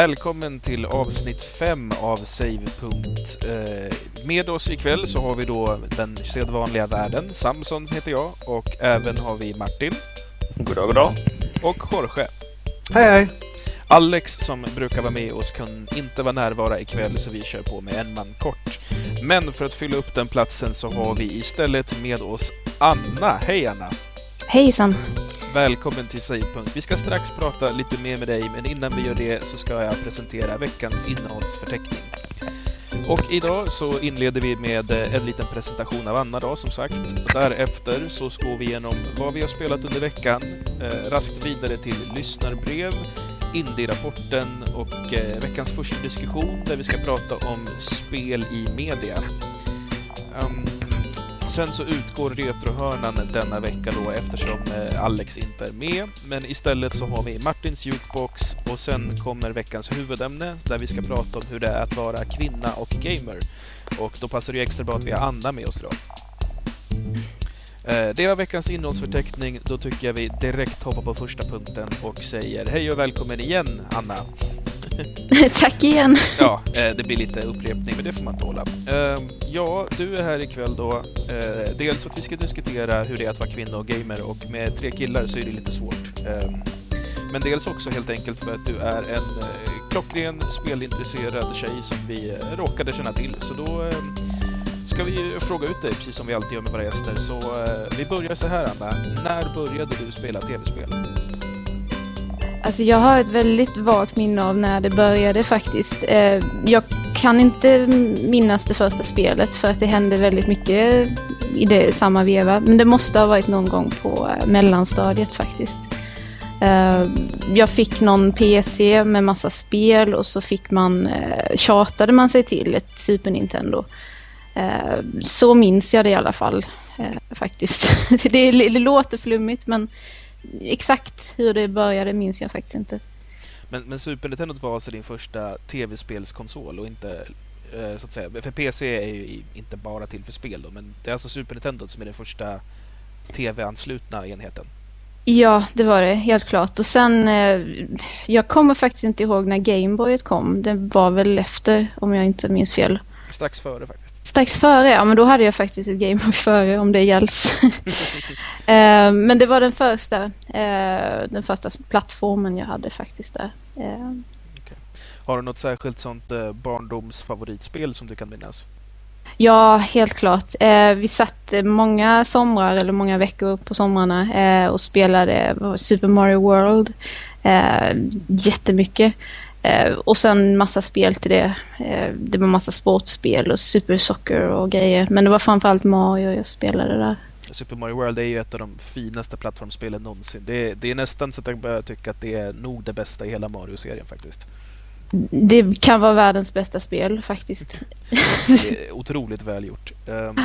Välkommen till avsnitt 5 av Savepunkt. Eh, med oss ikväll så har vi då den sedvanliga världen. Samson heter jag och även har vi Martin. Goddag, goddag. Och Jorge. Hej hej! Alex som brukar vara med oss kan inte vara närvara ikväll så vi kör på med en man kort. Men för att fylla upp den platsen så har vi istället med oss Anna. Hej Anna! Hejsan! Välkommen till Savepunkt. Vi ska strax prata lite mer med dig, men innan vi gör det så ska jag presentera veckans innehållsförteckning. Och idag så inleder vi med eh, en liten presentation av Anna då, som sagt. Därefter så går vi igenom vad vi har spelat under veckan, eh, rast vidare till lyssnarbrev, Indie-rapporten och eh, veckans första diskussion där vi ska prata om spel i media. Um, Sen så utgår Retrohörnan denna vecka då eftersom eh, Alex inte är med. Men istället så har vi Martins Jukebox och sen kommer veckans huvudämne där vi ska prata om hur det är att vara kvinna och gamer. Och då passar det ju extra bra att vi har Anna med oss idag. Eh, det var veckans innehållsförteckning. Då tycker jag vi direkt hoppar på första punkten och säger hej och välkommen igen Anna. Tack igen! Ja, eh, det blir lite upprepning, men det får man tåla. Ehm, ja, du är här ikväll då. Eh, dels för att vi ska diskutera hur det är att vara kvinna och gamer och med tre killar så är det lite svårt. Ehm, men dels också helt enkelt för att du är en eh, klockren spelintresserad tjej som vi råkade känna till. Så då ehm, ska vi fråga ut dig, precis som vi alltid gör med våra gäster. Så vi börjar så här Anna. När började du spela tv-spel? Alltså jag har ett väldigt vagt minne av när det började faktiskt. Eh, jag kan inte minnas det första spelet för att det hände väldigt mycket i det samma veva. Men det måste ha varit någon gång på eh, mellanstadiet faktiskt. Eh, jag fick någon PC med massa spel och så fick man, tjatade man sig till ett Super Nintendo. Så minns jag det i alla fall faktiskt. Det, det låter flummigt men exakt hur det började minns jag faktiskt inte. Men, men Super Nintendo var alltså din första tv-spelskonsol och inte eh, så att säga, för PC är ju inte bara till för spel då, men det är alltså Super Nintendo som är den första tv-anslutna enheten. Ja, det var det helt klart. Och sen, eh, jag kommer faktiskt inte ihåg när Gameboyet kom. Det var väl efter, om jag inte minns fel. Strax före faktiskt. Strax före, ja men då hade jag faktiskt ett Gameboy före om det gälls. eh, men det var den första, eh, den första plattformen jag hade faktiskt där. Eh, Har du något särskilt sånt eh, barndomsfavoritspel som du kan minnas? Ja, helt klart. Eh, vi satt eh, många somrar eller många veckor på somrarna eh, och spelade Super Mario World eh, jättemycket. Eh, och sen massa spel till det. Eh, det var massa sportspel och Super Soccer och grejer. Men det var framförallt Mario jag spelade där. Super Mario World är ju ett av de finaste plattformsspelen någonsin. Det är, det är nästan så att jag börjar tycka att det är nog det bästa i hela Mario-serien faktiskt. Det kan vara världens bästa spel faktiskt. Det är otroligt välgjort. Um,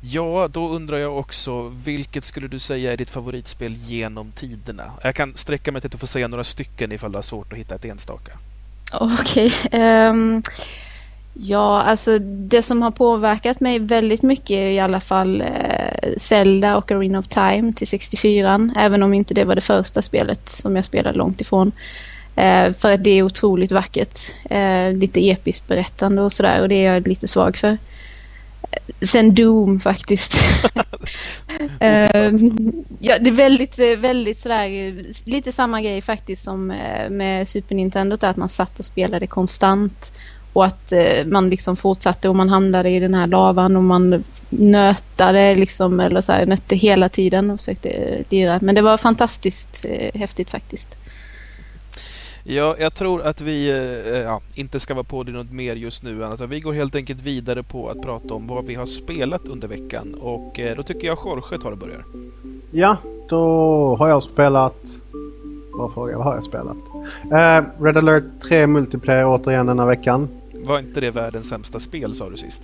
ja, då undrar jag också, vilket skulle du säga är ditt favoritspel genom tiderna? Jag kan sträcka mig till att du får säga några stycken ifall du har svårt att hitta ett enstaka. Okej. ehm, ja, alltså det som har påverkat mig väldigt mycket är i alla fall uh, Zelda och Arena of Time till 64 Även om inte det var det första spelet som jag spelade långt ifrån. Uh, för att det är otroligt vackert. Uh, lite episkt berättande och sådär och det är jag lite svag för. Sen Doom faktiskt. Eh, ja, det är väldigt, eh, väldigt sådär, eh, lite samma grej faktiskt som eh, med Super Nintendo, att man satt och spelade konstant och att man liksom fortsatte och man hamnade i den här lavan och man nötade liksom, eller så här, nötte hela tiden och försökte lira. Men det var fantastiskt häftigt faktiskt. Ja, jag tror att vi eh, ja, inte ska vara på det något mer just nu än att vi går helt enkelt vidare på att prata om vad vi har spelat under veckan och eh, då tycker jag Jorge tar och börjar. Ja, då har jag spelat... Vad frågar jag? Vad har jag spelat? Eh, Red alert 3 multiplayer återigen denna veckan. Var inte det världens sämsta spel sa du sist?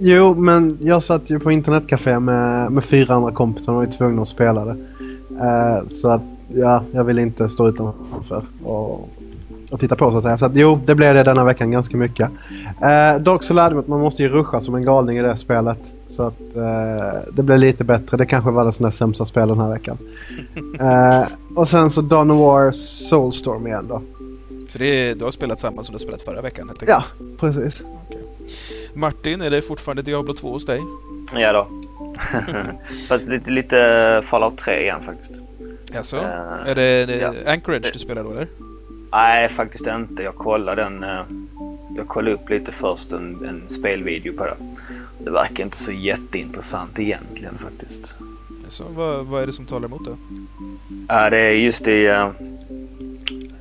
Jo, men jag satt ju på internetcafé med, med fyra andra kompisar och var ju tvungna att spela det. Eh, så att, ja, jag ville inte stå utanför och, och titta på så att säga. Så att jo, det blev det denna veckan ganska mycket. Eh, dock så lärde jag mig att man måste ju ruscha som en galning i det spelet. Så att eh, det blev lite bättre. Det kanske var det näst sämsta spel den här veckan. Eh, och sen så Dawn of War Soulstorm igen då. För det är, du har spelat samma som du spelat förra veckan helt enkelt? Ja, precis. Martin, är det fortfarande Diablo 2 hos dig? Ja då. Fast lite, lite Fallout 3 igen faktiskt. Alltså, är det, det ja. Anchorage du spelar då eller? Nej, faktiskt inte. Jag kollade en... eh, Jag kollade upp lite först en, en spelvideo på det. Det verkar inte så jätteintressant egentligen faktiskt. Alltså, vad, vad är det som talar emot det? Ja, det är just i... eh,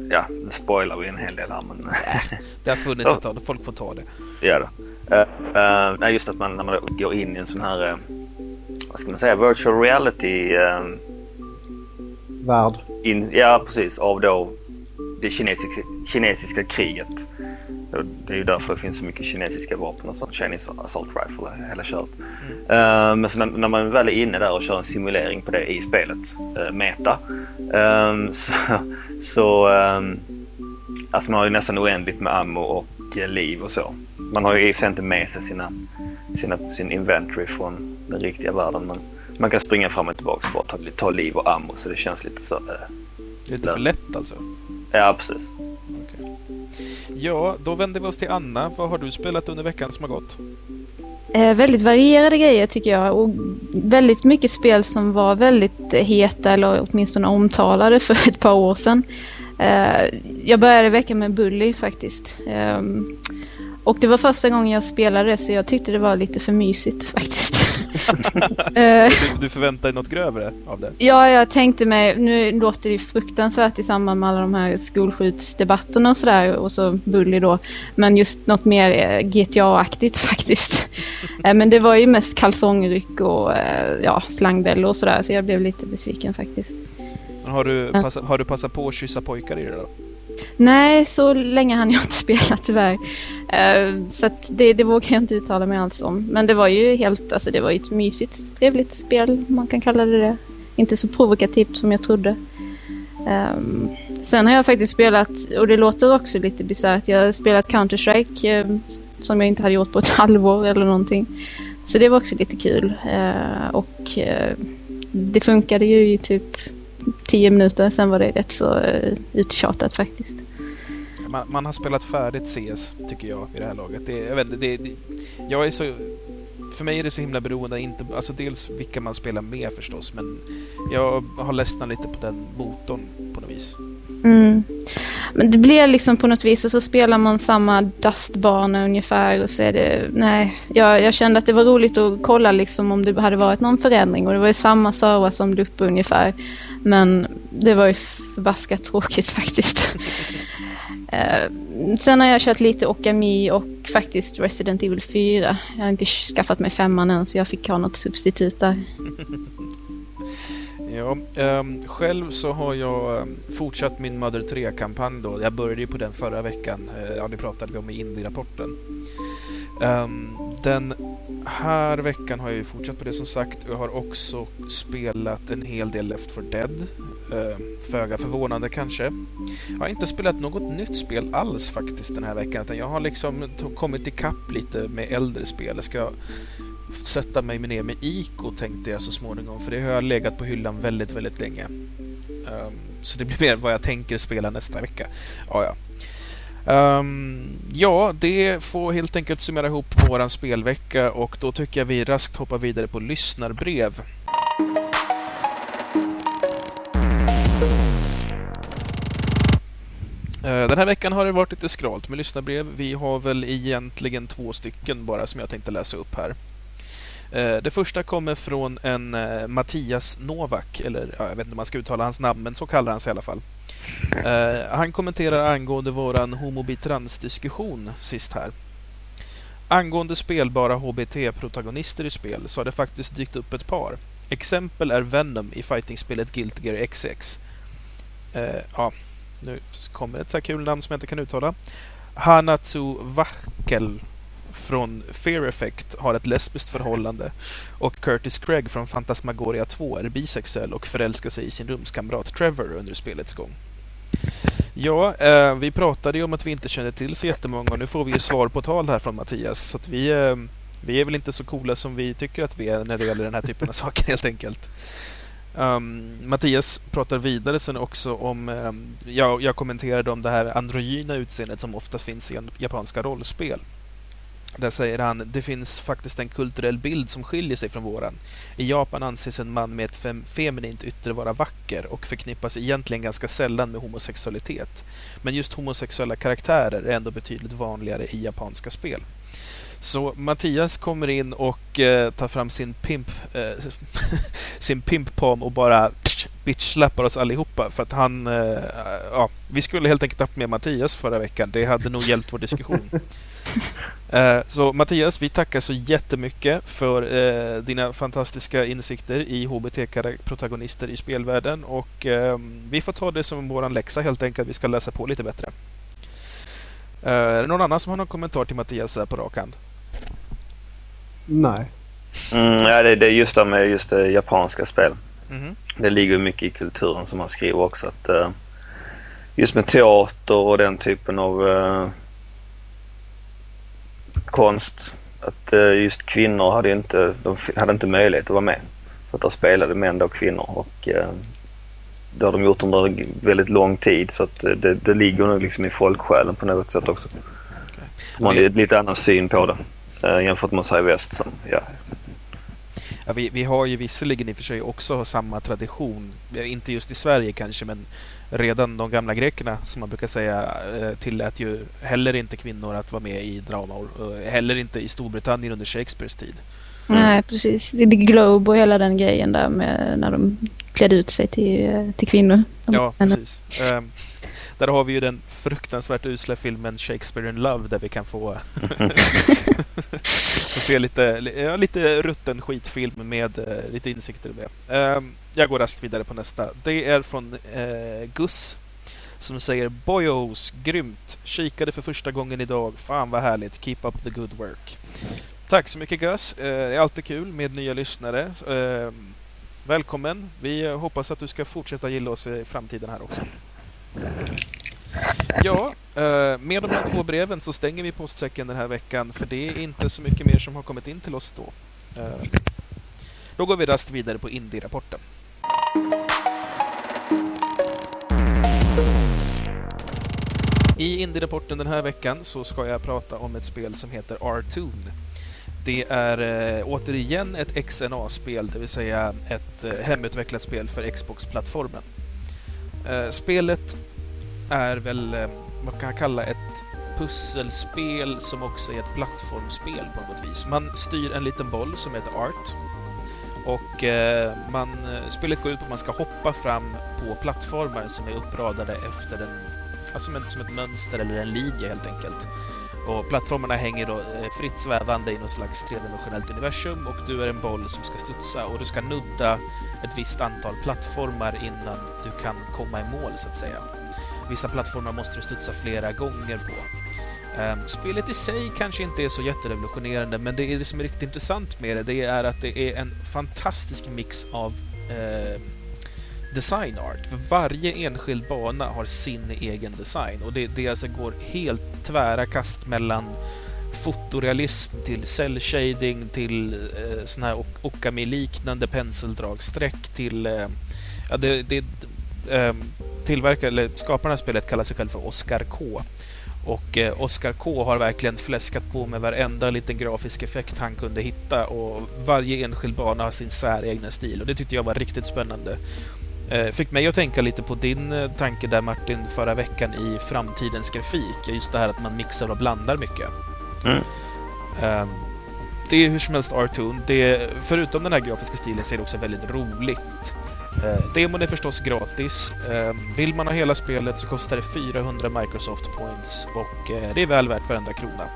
Ja, nu spoilar vi en hel del här men... Det har funnits ett tag, folk får ta det. Ja då. Uh, uh, just att man när man går in i en sån här... eh, vad ska man säga? Virtual reality... Värld. in, ja, precis. Av då det kinesiska, kinesiska kriget. Det är ju därför det finns så mycket kinesiska vapen och sånt. Chinese assault rifle, hela köret. Eh, men så när, när man väl är inne där och kör en simulering på det i spelet, uh, Meta, um, så, så um, alltså man har ju nästan oändligt med ammo och eh, liv och så. Man har ju i och för sig inte med sig sina, sina, sin inventory från den riktiga världen men man kan springa fram och tillbaka och bara ta, ta liv och ammo så det känns lite så. Eh, Lite för lätt alltså? ja, precis. Okej. Ja, då vänder vi oss till Anna. Vad har du spelat under veckan som har gått? Eh, väldigt varierade grejer tycker jag och väldigt mycket spel som var väldigt eh, heta eller åtminstone omtalade för ett par år sedan. Eh, jag började veckan med Bully faktiskt. Ehm, och det var första gången jag spelade så jag tyckte det var lite för mysigt faktiskt. Eh, Du, du förväntar dig något grövre av det? Ja, jag tänkte mig, nu låter det ju fruktansvärt i samband med alla de här skolskjutsdebatterna och sådär och så Bully då. Men just något mer eh, GTA-aktigt faktiskt. Eh, Men det var ju mest kalsongryck och ja, slangbällor och sådär så jag blev lite besviken faktiskt. Men har, du Ja. passat, har du passat på att kyssa pojkar i det då? Nej, så länge hann jag inte spela tyvärr. Eh, så att det, det vågar jag inte uttala mig alls om. Men det var ju helt, alltså det var ju ett mysigt, trevligt spel, man kan kalla det det. Inte så provokativt som jag trodde. Ehm, sen har jag faktiskt spelat, och det låter också lite bisarrt, jag har spelat Counter-Strike eh, som jag inte hade gjort på ett halvår eller någonting. Så det var också lite kul. Eh, och det funkade ju typ 10 minuter, sen var det rätt så uh, uttjatat faktiskt. Man, man har spelat färdigt CS, tycker jag, i det här laget. Det, jag, vet, det, det, jag är så... För mig är det så himla beroende, inte, alltså dels vilka man spelar med förstås, men jag har ledsnat lite på den motorn på något vis. Mm. Men det blir liksom på något vis och så spelar man samma dustbana ungefär och så är det, nej, jag, jag kände att det var roligt att kolla liksom om det hade varit någon förändring och det var ju samma server som Lupp ungefär. Men det var ju förbaskat tråkigt faktiskt. Eh, sen har jag kört lite Okami och faktiskt Resident Evil 4. Jag har inte skaffat mig femman än så jag fick ha något substitut där. Ja, um, själv så har jag ehm, fortsatt min Mother 3-kampanj då. Jag började ju på den förra veckan. Eh, ja, det pratade vi om i Indie-rapporten. Um, den här veckan har jag ju fortsatt på det som sagt. Jag har också spelat en hel del Left 4 Dead. Uh, Föga förvånande kanske. Jag har inte spelat något nytt spel alls faktiskt den här veckan. Utan jag har liksom kommit ikapp lite med äldre spel. Jag ska sätta mig ner med Ico tänkte jag så småningom. För det har jag legat på hyllan väldigt, väldigt länge. Um, så det blir mer vad jag tänker spela nästa vecka. Ja, ja. Um, ja, det får helt enkelt summera ihop våran spelvecka och då tycker jag vi raskt hoppar vidare på lyssnarbrev. Ehm, den här veckan har det varit lite skralt med lyssnarbrev. Vi har väl egentligen två stycken bara som jag tänkte läsa upp här. Eh, det första kommer från en eh, Mattias Novak, eller ja, jag vet inte om man ska uttala hans namn, men så kallar han sig i alla fall. Eh, han kommenterar angående våran homobitrans-diskussion sist här. Angående spelbara HBT-protagonister i spel så har det faktiskt dykt upp ett par. Exempel är Venom i fightingspelet Guilty Gear XX. Eh, ja, nu kommer ett så här kul namn som jag inte kan uttala. Hanatsu Wackel från Fear Effect har ett lesbiskt förhållande och Curtis Craig från Fantasmagoria 2 är bisexuell och förälskar sig i sin rumskamrat Trevor under spelets gång. Ja, eh, vi pratade ju om att vi inte kände till så jättemånga och nu får vi ju svar på tal här från Mattias. Så att vi, eh, vi är väl inte så coola som vi tycker att vi är när det gäller den här typen av saker helt enkelt. Um, Mattias pratar vidare sen också om, ehm, um, jag, jag kommenterade om det här androgyna utseendet som ofta finns i japanska rollspel. Där säger han, det finns faktiskt en kulturell bild som skiljer sig från våran. I Japan anses en man med ett fem feminint yttre vara vacker och förknippas egentligen ganska sällan med homosexualitet. Men just homosexuella karaktärer är ändå betydligt vanligare i japanska spel. Så Mattias kommer in och eh, tar fram sin pimp eh, sin pimppalm och bara bitchlappar oss allihopa för att han... Eh, ja, vi skulle helt enkelt haft med Mattias förra veckan. Det hade nog hjälpt vår diskussion. Eh, så Mattias, vi tackar så jättemycket för eh, dina fantastiska insikter i HBT-protagonister i spelvärlden och ehm, vi får ta det som våran läxa helt enkelt. Vi ska läsa på lite bättre. Eh, är det någon annan som har någon kommentar till Mattias här på rak hand? Nej. Mm, ja, det, det är just det med just det japanska spel. Mm. Det ligger mycket i kulturen som han skriver också. Att, uh, just med teater och den typen av uh, konst. Att uh, just kvinnor hade inte, de hade inte möjlighet att vara med. Så att där spelade män och kvinnor. Och, det har de gjort under väldigt lång tid så att det, det ligger nog liksom i folksjälen på något sätt också. Okay. De har en lite annan syn på det eh, jämfört med sig väst. Som, ja. Ja, vi, vi har ju visserligen i och för sig också samma tradition, inte just i Sverige kanske, men redan de gamla grekerna som man brukar säga eh, tillät ju heller inte kvinnor att vara med i drama och heller inte i Storbritannien under Shakespeares tid. Mm. Nej, precis. Det är Globe och hela den grejen där med när de klädde ut sig till, till kvinnor. Ja, precis. Um, där har vi ju den fruktansvärt usla filmen Shakespeare in Love där vi kan få, se lite, ja, lite rutten skitfilm med uh, lite insikter i det. Um, jag går raskt vidare på nästa. Det är från uh, Gus som säger Boyos, grymt! Kikade för första gången idag. Fan vad härligt. Keep up the good work. Tack så mycket Gus. Eh, det är alltid kul med nya lyssnare. Ehm, välkommen. Vi hoppas att du ska fortsätta gilla oss i framtiden här också. Ja, eh, med de här två breven så stänger vi postsäcken den här veckan för det är inte så mycket mer som har kommit in till oss då. Eh, då går vi rast vidare på Indie-rapporten. I Indie-rapporten den här veckan så ska jag prata om ett spel som heter R-Tune. Det är eh, återigen ett XNA-spel, det vill säga ett hemutvecklat spel för Xbox-plattformen. Eh, spelet är väl eh, vad kan jag kalla ett pusselspel som också är ett plattformsspel på något vis. Man styr en liten boll som heter Art och eh, man, eh, spelet går ut på att man ska hoppa fram på plattformar som är uppradade efter en, alltså som, ett, som ett mönster eller en linje helt enkelt. Och plattformarna hänger då eh, fritt svävande i något slags tredimensionellt universum och du är en boll som ska studsa och du ska nudda ett visst antal plattformar innan du kan komma i mål så att säga. Vissa plattformar måste du studsa flera gånger på. Ehm, spelet i sig kanske inte är så jätterevolutionerande men det, är det som är riktigt intressant med det, det är att det är en fantastisk mix av eh, design art. För varje enskild bana har sin egen design och det, det alltså går helt tvära kast mellan fotorealism till cell shading till eh, såna här Okami-liknande penseldragsträck till... Eh, ja, det, det eh, tillverkare, eller skaparna av spelet kallar sig själv för Oscar K. Och eh, Oscar K har verkligen fläskat på med varenda liten grafisk effekt han kunde hitta och varje enskild bana har sin säregna stil och det tyckte jag var riktigt spännande. Eh, fick mig att tänka lite på din eh, tanke där Martin förra veckan i framtidens grafik. Just det här att man mixar och blandar mycket. Mm. Ehm, det är hur som helst Artoon. Det, förutom den här grafiska stilen så är det också väldigt roligt. Uh, demon är förstås gratis. Ehm, vill man ha hela spelet så kostar det 400 Microsoft points och det är väl värt varenda krona.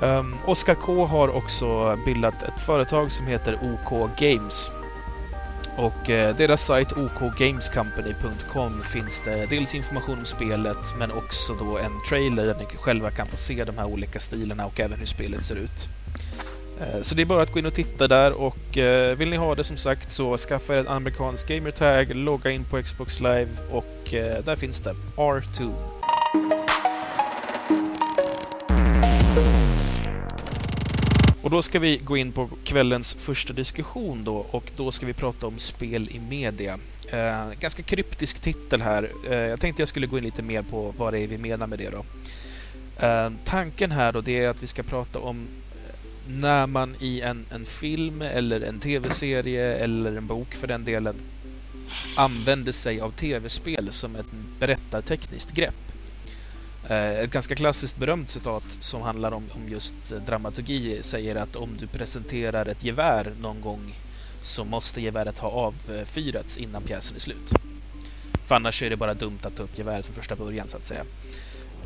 Um, Oscar K har också bildat ett företag som heter OK Games och eh, deras sajt okgamescompany.com finns det dels information om spelet men också då en trailer där ni själva kan få se de här olika stilarna och även hur spelet ser ut. Eh, så det är bara att gå in och titta där och eh, vill ni ha det som sagt så skaffa er en amerikansk gamertag, logga in på Xbox Live och där finns det R2. Och då ska vi gå in på kvällens första diskussion då och då ska vi prata om spel i media. Eh, ganska kryptisk titel här. Eh, jag tänkte jag skulle gå in lite mer på vad det är vi menar med det då. Eh, tanken här då det är att vi ska prata om eh, när man i en, en film eller en tv-serie eller en bok för den delen använder sig av tv-spel som ett berättartekniskt grepp. Eh, ett ganska klassiskt berömt citat som handlar om, om just eh, dramaturgi säger att om du presenterar ett gevär någon gång så måste geväret ha avfyrats innan pjäsen är slut. För annars är det bara dumt att ta upp geväret från första början så att säga.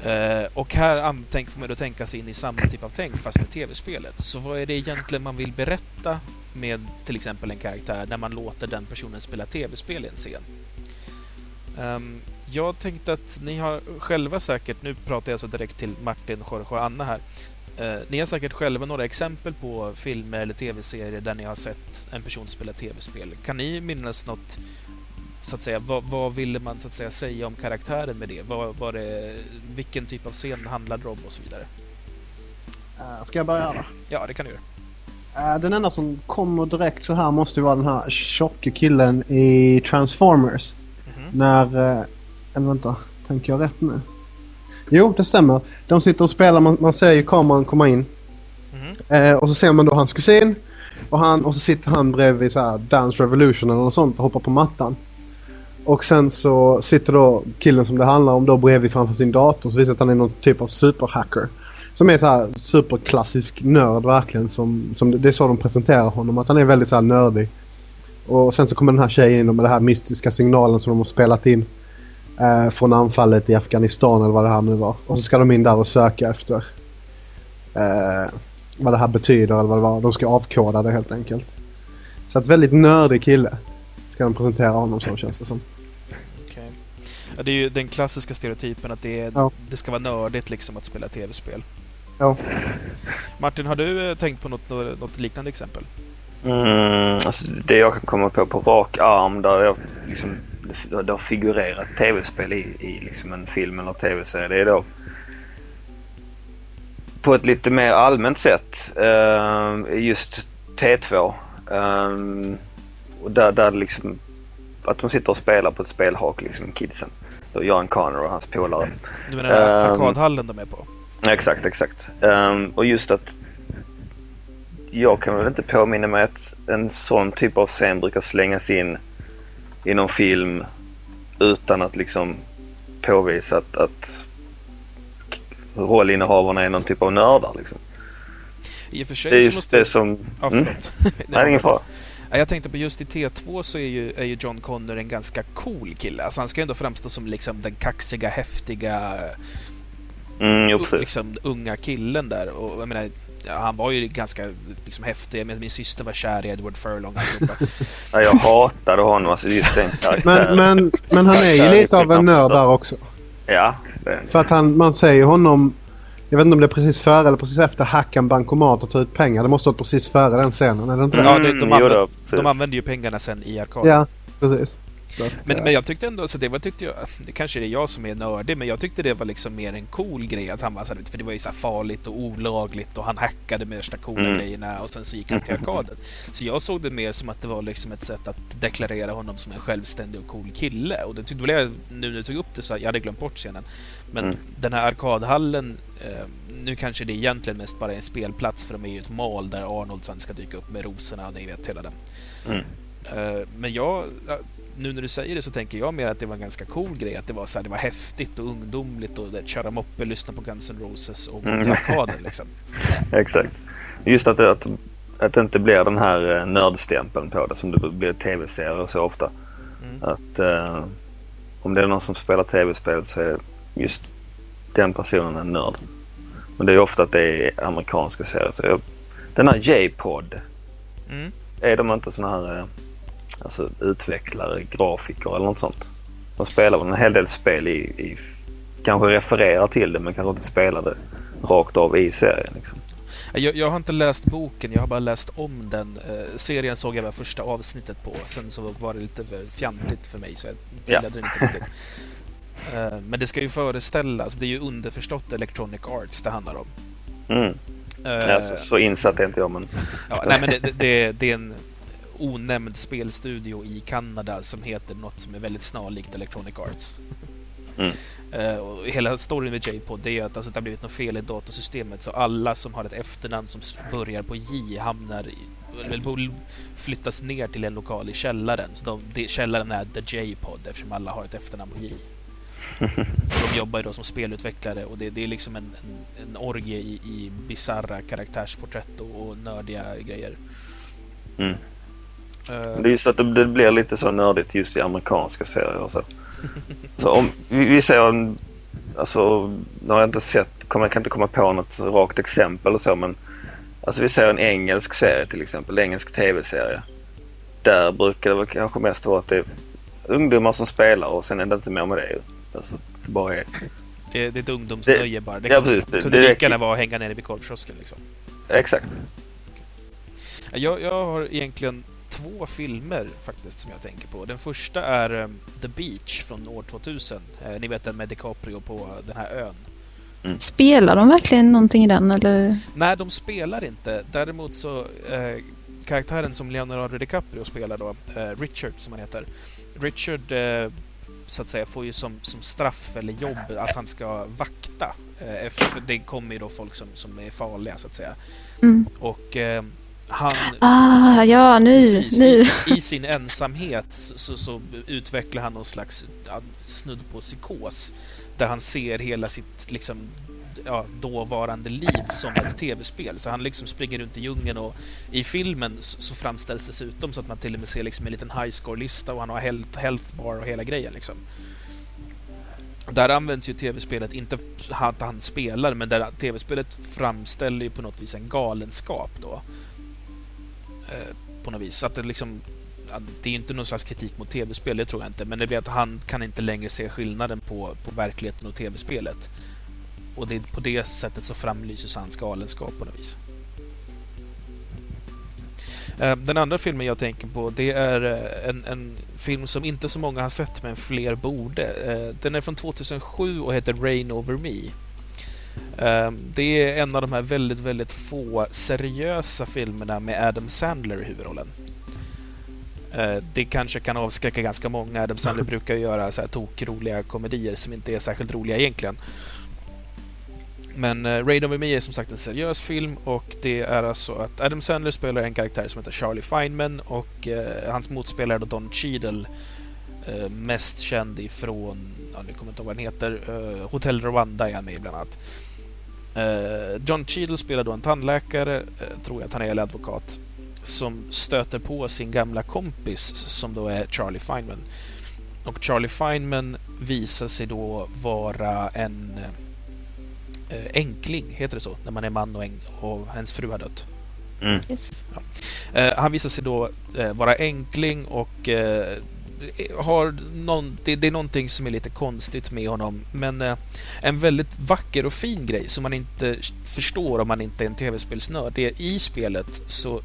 Uh, och här tänk, får man då tänka sig in i samma typ av tänk fast med tv-spelet. Så vad är det egentligen man vill berätta med till exempel en karaktär när man låter den personen spela tv-spel i en scen? Um, jag tänkte att ni har själva säkert, nu pratar jag så direkt till Martin, Jorge och Anna här. Uh, ni har säkert själva några exempel på filmer eller tv-serier där ni har sett en person spela tv-spel. Kan ni minnas något så att säga, vad, vad, ville man så att säga säga om karaktären med det? Vad, var det? Vilken typ av scen handlade det om och så vidare? Uh, ska jag börja då? Ja, det kan du göra. Uh, den enda som kommer direkt så här måste ju vara den här tjocke killen i Transformers. Mm -hmm. När... Eller vänta, tänker jag rätt nu? Jo, det stämmer. De sitter och spelar, man, man ser ju kameran komma in. Mm -hmm. och så ser man då hans kusin. Och, han, och så sitter han bredvid så här Dance Revolution eller något sånt och hoppar på mattan. Och sen så sitter då killen som det handlar om då bredvid framför sin dator så visar att han är någon typ av superhacker. Som är så här superklassisk nörd verkligen. Som, som det är så de presenterar honom. Att han är väldigt så här nördig. Och sen så kommer den här tjejen in med den här mystiska signalen som de har spelat in. Eh, från anfallet i Afghanistan eller vad det här nu var. Och så ska de in där och söka efter eh, vad det här betyder eller vad det var. De ska avkoda det helt enkelt. Så att väldigt nördig kille ska de presentera honom som känns det som. Ja, det är ju den klassiska stereotypen att det, är, ja. det ska vara nördigt liksom att spela tv-spel. Ja. Martin, har du eh, tänkt på något, något liknande exempel? Mm, alltså det jag kan komma på på rak arm där jag liksom, det har figurerat tv-spel i, i liksom en film eller tv-serie. Det är då på ett lite mer allmänt sätt uh, just T2. Um, och där, där liksom att de sitter och spelar på ett spelhak, liksom kidsen. Då Jan Connor och hans polare. Du menar um, arkadhallen de är på? Exakt, exakt. Um, och just att jag kan väl inte påminna mig att en sån typ av scen brukar slängas in i någon film utan att liksom påvisa att, att rollinnehavarna är någon typ av nördar. Liksom. Det är just det som... Ja, mm? Nej, ingen fara. Jag tänkte på just i T2 så är ju, är ju John Connor en ganska cool kille. Alltså han ska ju ändå framstå som liksom den kaxiga, häftiga, mm, jo, liksom, unga killen där. Och jag menar, ja, han var ju ganska liksom, häftig. Min syster var kär i Edward Furlong. ja, jag hatade honom. Alltså, just den men, men, men han är ju lite av en nörd där också. Ja. Det... För att han, man säger honom jag vet inte om det är precis före eller precis efter hacka en bankomat och ta ut pengar. Det måste vara precis före den scenen, är det inte det? Ja, det, de, använder, de använder ju pengarna sen i arkaden. Ja, precis. Att, men, men jag tyckte ändå, så det var tyckte jag, det kanske är jag som är nördig, men jag tyckte det var liksom mer en cool grej att han var så för det var ju så farligt och olagligt och han hackade med värsta coola mm. grejerna och sen så gick han till arkaden. Så jag såg det mer som att det var liksom ett sätt att deklarera honom som en självständig och cool kille och det tyckte väl jag, nu när du tog upp det så jag hade glömt bort scenen. Men mm. den här arkadhallen, eh, nu kanske det egentligen mest bara är en spelplats för de är ju ett mal där Arnold sen ska dyka upp med rosorna och ni vet hela den. Mm. Eh, men jag, nu när du säger det så tänker jag mer att det var en ganska cool grej. Att det var, så här, det var häftigt och ungdomligt och det, köra moppe, lyssna på Guns N' Roses och mm. arkaden liksom. Exakt. Just att, att, att det inte blir den här eh, nördstämpeln på det som det blir tv-serier så ofta. Mm. Att uh, om det är någon som spelar tv-spel så är just den personen en nörd. Men det är ofta att det är amerikanska serier. Så jag, den här J-pod. Mm. Är de inte såna här eh, alltså, utvecklare, grafiker eller något sånt? De spelar väl en hel del spel i, i kanske refererar till det men kanske inte spelar det rakt av i serien. Liksom. Jag, jag, har inte läst boken, jag har bara läst om den. Eh, serien såg jag bara första avsnittet på. Sen så var det lite fjantigt för mig så jag gillade ja. den inte riktigt. Eh, men det ska ju föreställas, det är ju underförstått Electronic Arts det handlar om. Mm. Uh, alltså, så insatt är inte jag men... ja, nej, men det, det, det, är en onämnd spelstudio i Kanada som heter något som är väldigt snarlikt Electronic Arts. Mm. Uh, och hela storyn med J-Pod är att alltså, det har blivit något fel i datorsystemet så alla som har ett efternamn som börjar på J hamnar i, eller flyttas ner till en lokal i källaren. Så de, de, källaren är The J-Pod eftersom alla har ett efternamn på J. de jobbar ju då som spelutvecklare och det, det är liksom en, en, en orgie i, i bizarra karaktärsporträtt och, och nördiga grejer. Mm. Uh, det är just att det, det, blir lite så nördigt just i amerikanska serier och så. så om vi, vi säger en, alltså, nu har jag inte sett, jag kan inte komma på något rakt exempel och så men Alltså vi ser en engelsk serie till exempel, engelsk tv-serie. Där brukar det väl kanske mest vara att det är ungdomar som spelar och sen är det inte mer med det. Alltså, det bara är... Det, det är ett ungdomsnöje bara. Det ja, precis. Det, kunde det, lika gärna vara att hänga nere vid korvkiosken liksom. Exakt. Jag, jag har egentligen två filmer faktiskt som jag tänker på. Den första är um, The Beach från år 2000. Eh, ni vet den med DiCaprio på den här ön. Mm. Spelar de verkligen någonting i den eller? Nej, de spelar inte. Däremot så eh, karaktären som Leonardo DiCaprio spelar då, eh, Richard som han heter. Richard eh, så att säga får ju som, som straff eller jobb att han ska vakta. Eh, efter, det kommer ju då folk som, som är farliga så att säga. Mm. Och eh, han... Ah, ja, nu, precis, nu. I, I, sin ensamhet så, så, så, utvecklar han någon slags ja, snudd på psykos där han ser hela sitt liksom, ja, dåvarande liv som ett tv-spel. Så han liksom springer runt i djungeln och i filmen så, så framställs dessutom så att man till och med ser liksom en liten highscore-lista och han har health, health bar och hela grejen. Liksom. Där används ju tv-spelet, inte att han spelar, men där tv-spelet framställer ju på något vis en galenskap då. Eh, på något vis. Så att det liksom det är inte någon slags kritik mot tv-spel, det tror jag inte. Men det blir att han kan inte längre se skillnaden på, på verkligheten och tv-spelet. Och det är på det sättet så framlyses hans galenskap på något vis. Eh, den andra filmen jag tänker på det är eh, en, en, film som inte så många har sett men fler borde. Den är från 2007 och heter Rain Over Me. Det är en av de här väldigt, väldigt få seriösa filmerna med Adam Sandler i huvudrollen. Eh, det kanske kan avskräcka ganska många. Adam Sandler brukar göra så här tokroliga komedier som inte är särskilt roliga egentligen. Men uh, Raid Over Me är som sagt en seriös film och det är alltså att Adam Sandler spelar en karaktär som heter Charlie Feynman och uh, hans motspelare Don Cheadle. Uh, mest känd ifrån, ja, nu kommer jag inte ihåg vad han heter, Hotel Rwanda är han med bland annat. John Cheadle spelar då en tandläkare, tror jag att han är, eller advokat som stöter på sin gamla kompis som då är Charlie Feynman. Och Charlie Feynman visar sig då vara en äh, enkling, heter det så? När man är man och, och ens fru har dött. Mm. Yes. Ja. Han visar sig då vara enkling och har någon, det, det, är någonting som är lite konstigt med honom. Men eh, en väldigt vacker och fin grej som man inte förstår om man inte är en tv-spelsnörd. Det är i spelet så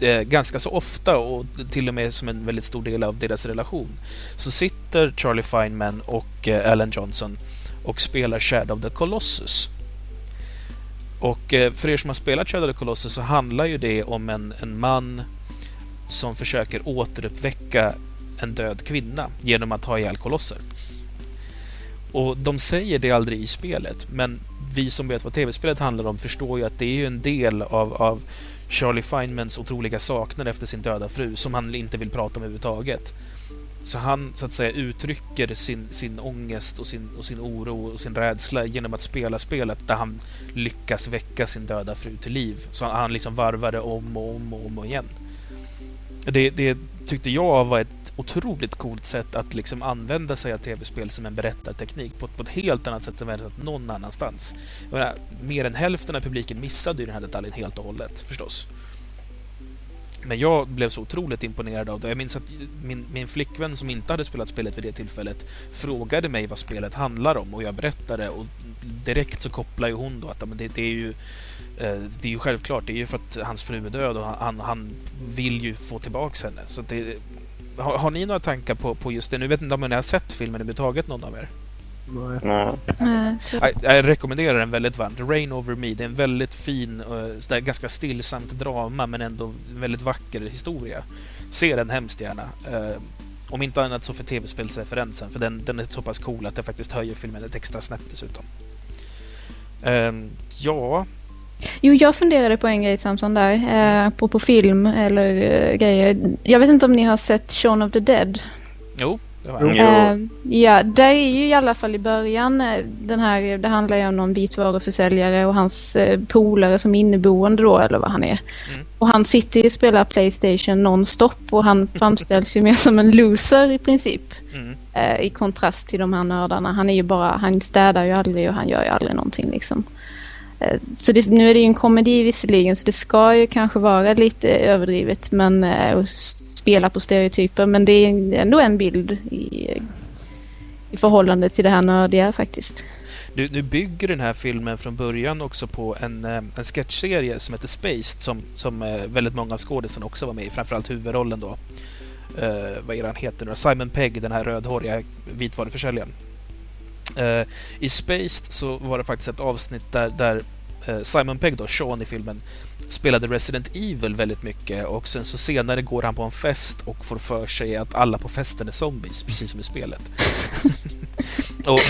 eh, ganska så ofta och till och med som en väldigt stor del av deras relation så sitter Charlie Feynman och eh, Alan Johnson och spelar Shadow of the Colossus. Och eh, för er som har spelat Shadow of the Colossus så handlar ju det om en, en man som försöker återuppväcka en död kvinna genom att ha ihjäl kolosser. Och de säger det aldrig i spelet, men vi som vet vad tv-spelet handlar om förstår ju att det är en del av, av Charlie Feynmans otroliga saknad efter sin döda fru som han inte vill prata om överhuvudtaget. Så han så att säga uttrycker sin, sin ångest och sin, och sin oro och sin rädsla genom att spela spelet där han lyckas väcka sin döda fru till liv. Så han liksom varvar det om och om och om igen. Det, det tyckte jag var ett otroligt coolt sätt att liksom använda sig av tv-spel som en berättarteknik på, på ett helt annat sätt än någon annanstans. Jag menar, mer än hälften av publiken missade ju den här detaljen helt och hållet, förstås. Men jag blev så otroligt imponerad av det. Jag minns att min, min flickvän som inte hade spelat spelet vid det tillfället frågade mig vad spelet handlar om och jag berättade och direkt så kopplade ju hon då att det, det är ju det är ju självklart, det är ju för att hans fru är död och han, han vill ju få tillbaka henne. Så det, har, har, ni några tankar på, på just det? Nu vet inte om ni har sett filmen överhuvudtaget, någon av er? Nej. Nej. Eh, typ. Jag, jag rekommenderar den väldigt varmt. Rain Over Me, det är en väldigt fin, uh, sådär ganska stillsamt drama men ändå en väldigt vacker historia. Se den hemskt gärna. Eh, om inte annat så för tv-spelsreferensen, för den, den är så pass cool att det faktiskt höjer filmen ett extra snäpp dessutom. Ehm, ja, Jo, jag funderade på en grej Samson där. Eh, på, på film eller eh, grejer. Jag vet inte om ni har sett Shaun of the Dead? jo, det har jag. Jo. Eh, ja, där är ju i alla fall i början eh, den här, det handlar ju om någon vitvaruförsäljare och hans eh, polare som inneboende då, eller vad han är. Mm. Och han sitter ju och spelar Playstation nonstop och han framställs ju mer som en loser i princip. Mm. Eh, I kontrast till de här nördarna. Han är ju bara, han städar ju aldrig och han gör ju aldrig någonting liksom. Eh, så det, nu är det ju en komedi visserligen så det ska ju kanske vara lite överdrivet men, eh, och spela på stereotyper men det är ändå en bild i, i förhållande till det här nördiga faktiskt. Nu, nu bygger den här filmen från början också på en, eh, en sketchserie som heter Spaced som, som väldigt många av skådisarna också var med i, framförallt huvudrollen då. Uh, vad är han heter nu Simon Pegg, den här rödhåriga vitvaruförsäljaren. Eh, I Spaced så var det faktiskt ett avsnitt där, där eh, Simon Pegg då, Sean i filmen, spelade Resident Evil väldigt mycket och sen så senare går han på en fest och får för sig att alla på festen är zombies, precis som i spelet. och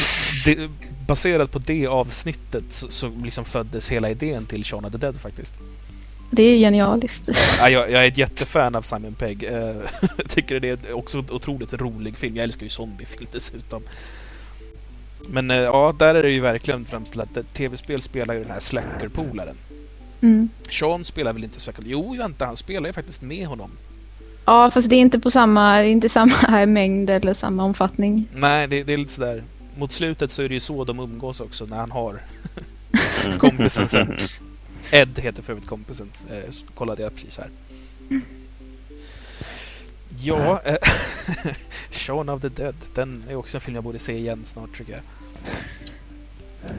det, baserat på det avsnittet så, så liksom föddes hela idén till Shaun of the Dead faktiskt. Det är genialiskt. Ja, jag, jag är ett jättefan av Simon Pegg. Eh, jag tycker det är också en otroligt rolig film. Jag älskar ju zombiefilm dessutom. Men eh, ja, där är det ju verkligen framställt att tv-spel spelar ju den här slacker-polaren. Mm. Sean spelar väl inte slacker? Jo, vänta, han spelar ju faktiskt med honom. Ja, fast det är inte på samma, inte samma mängd eller samma omfattning. Nej, det, det är lite sådär. Mot slutet så är det ju så de umgås också när han har kompisen sen. Ed heter för övrigt kompisen, eh, kollade jag precis här. Ja, eh, Shaun of the Dead. Den är också en film jag borde se igen snart tycker jag.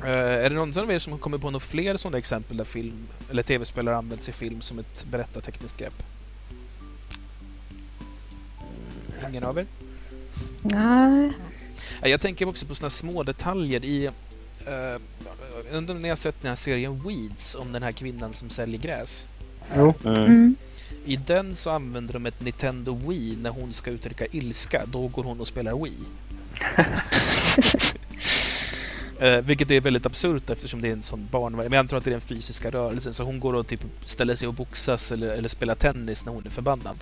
Eh, är det någon av er som har kommit på några fler sådana exempel där film eller tv-spel har använts i film som ett berättartekniskt grepp? Ingen av er? Nej. Ja, Jag tänker också på såna små detaljer i... Uh, undrar om ni har sett den här serien Weeds om den här kvinnan som säljer gräs. Jo. Mm. Mm. I den så använder de ett Nintendo Wii när hon ska uttrycka ilska. Då går hon och spelar Wii. Eh, vilket är väldigt absurt eftersom det är en sån barnvärld. Men jag antar att det är den fysiska rörelsen. Så hon går och typ ställer sig och boxas eller, eller spelar tennis när hon är förbannad.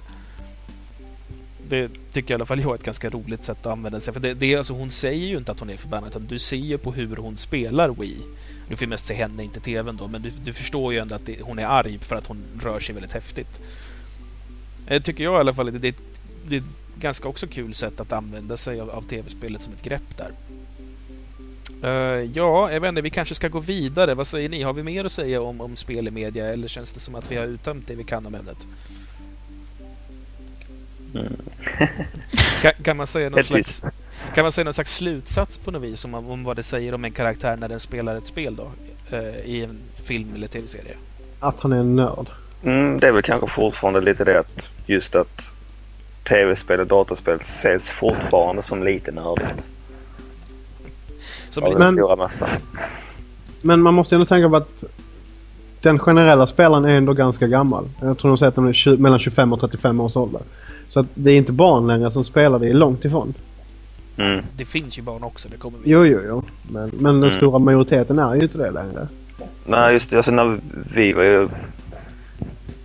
Det tycker i alla fall jag är ett ganska roligt sätt att använda sig. För det, det är alltså, hon säger ju inte att hon är förbannad utan du ser ju på hur hon spelar Wii. Du får mest se henne, inte TVn då, men du, du förstår ju ändå att det, hon är arg för att hon rör sig väldigt häftigt. Det tycker jag i alla fall. Det, det, det är ett ganska också kul sätt att använda sig av, av tv-spelet som ett grepp där. Eh, ja, jag vet inte, vi kanske ska gå vidare. Vad säger ni? Har vi mer att säga om, om spel i media eller känns det som att vi har uttömt det vi kan om ämnet? Mm. Kan, kan, man säga någon slags, kan man säga någon slags slutsats på något vis om, om vad det säger om en karaktär när den spelar ett spel då? Eh, I en film eller tv-serie? Att han är en nörd. Mm, det är väl kanske fortfarande lite det att just att tv-spel och dataspel säljs fortfarande som lite nördigt. Som Av den Men- stora massan. Men man måste ändå tänka på att den generella spelaren är ändå ganska gammal. Jag tror de säger att de är 20, mellan 25 och 35 års ålder. Så att det är inte barn längre som spelar, det är långt ifrån. Mm. det finns ju barn också, det kommer vi Jo, jo, jo. Men, men den Mm. stora majoriteten är ju inte det längre. Nej, just det. Alltså när vi var ju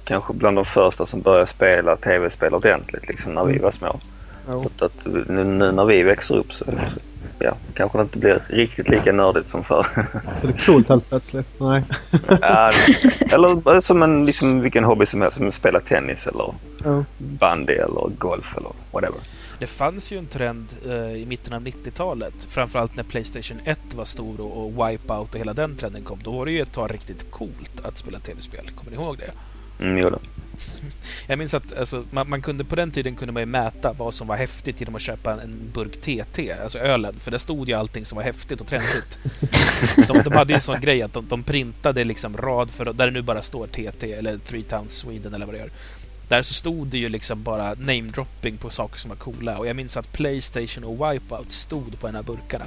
kanske bland de första som började spela tv-spel ordentligt liksom när vi var små. Jo. Så att, att nu, nu när vi växer upp så ja, kanske det inte blir riktigt lika nördigt som förr. Så det är coolt helt plötsligt. Nej. ja, eller som en, liksom, vilken hobby som helst, som att spela tennis eller Jo. bandy eller golf eller whatever. Det fanns ju en trend eh, i mitten av 90-talet, framförallt när Playstation 1 var stor och, och Wipeout och hela den trenden kom. Då var det ju ett tag riktigt coolt att spela tv-spel. Kommer ni ihåg det? Mm, jo då. Jag minns att alltså, man, man kunde, på den tiden kunde man ju mäta vad som var häftigt genom att köpa en, en burk TT, alltså ölen. För där stod ju allting som var häftigt och trendigt. De, de hade ju en sån grej att de, de printade liksom rad för där det nu bara står TT eller Three Towns Sweden eller vad det gör. Där så stod det ju liksom bara namedropping på saker som var coola och jag minns att Playstation och Wipeout stod på en av burkarna.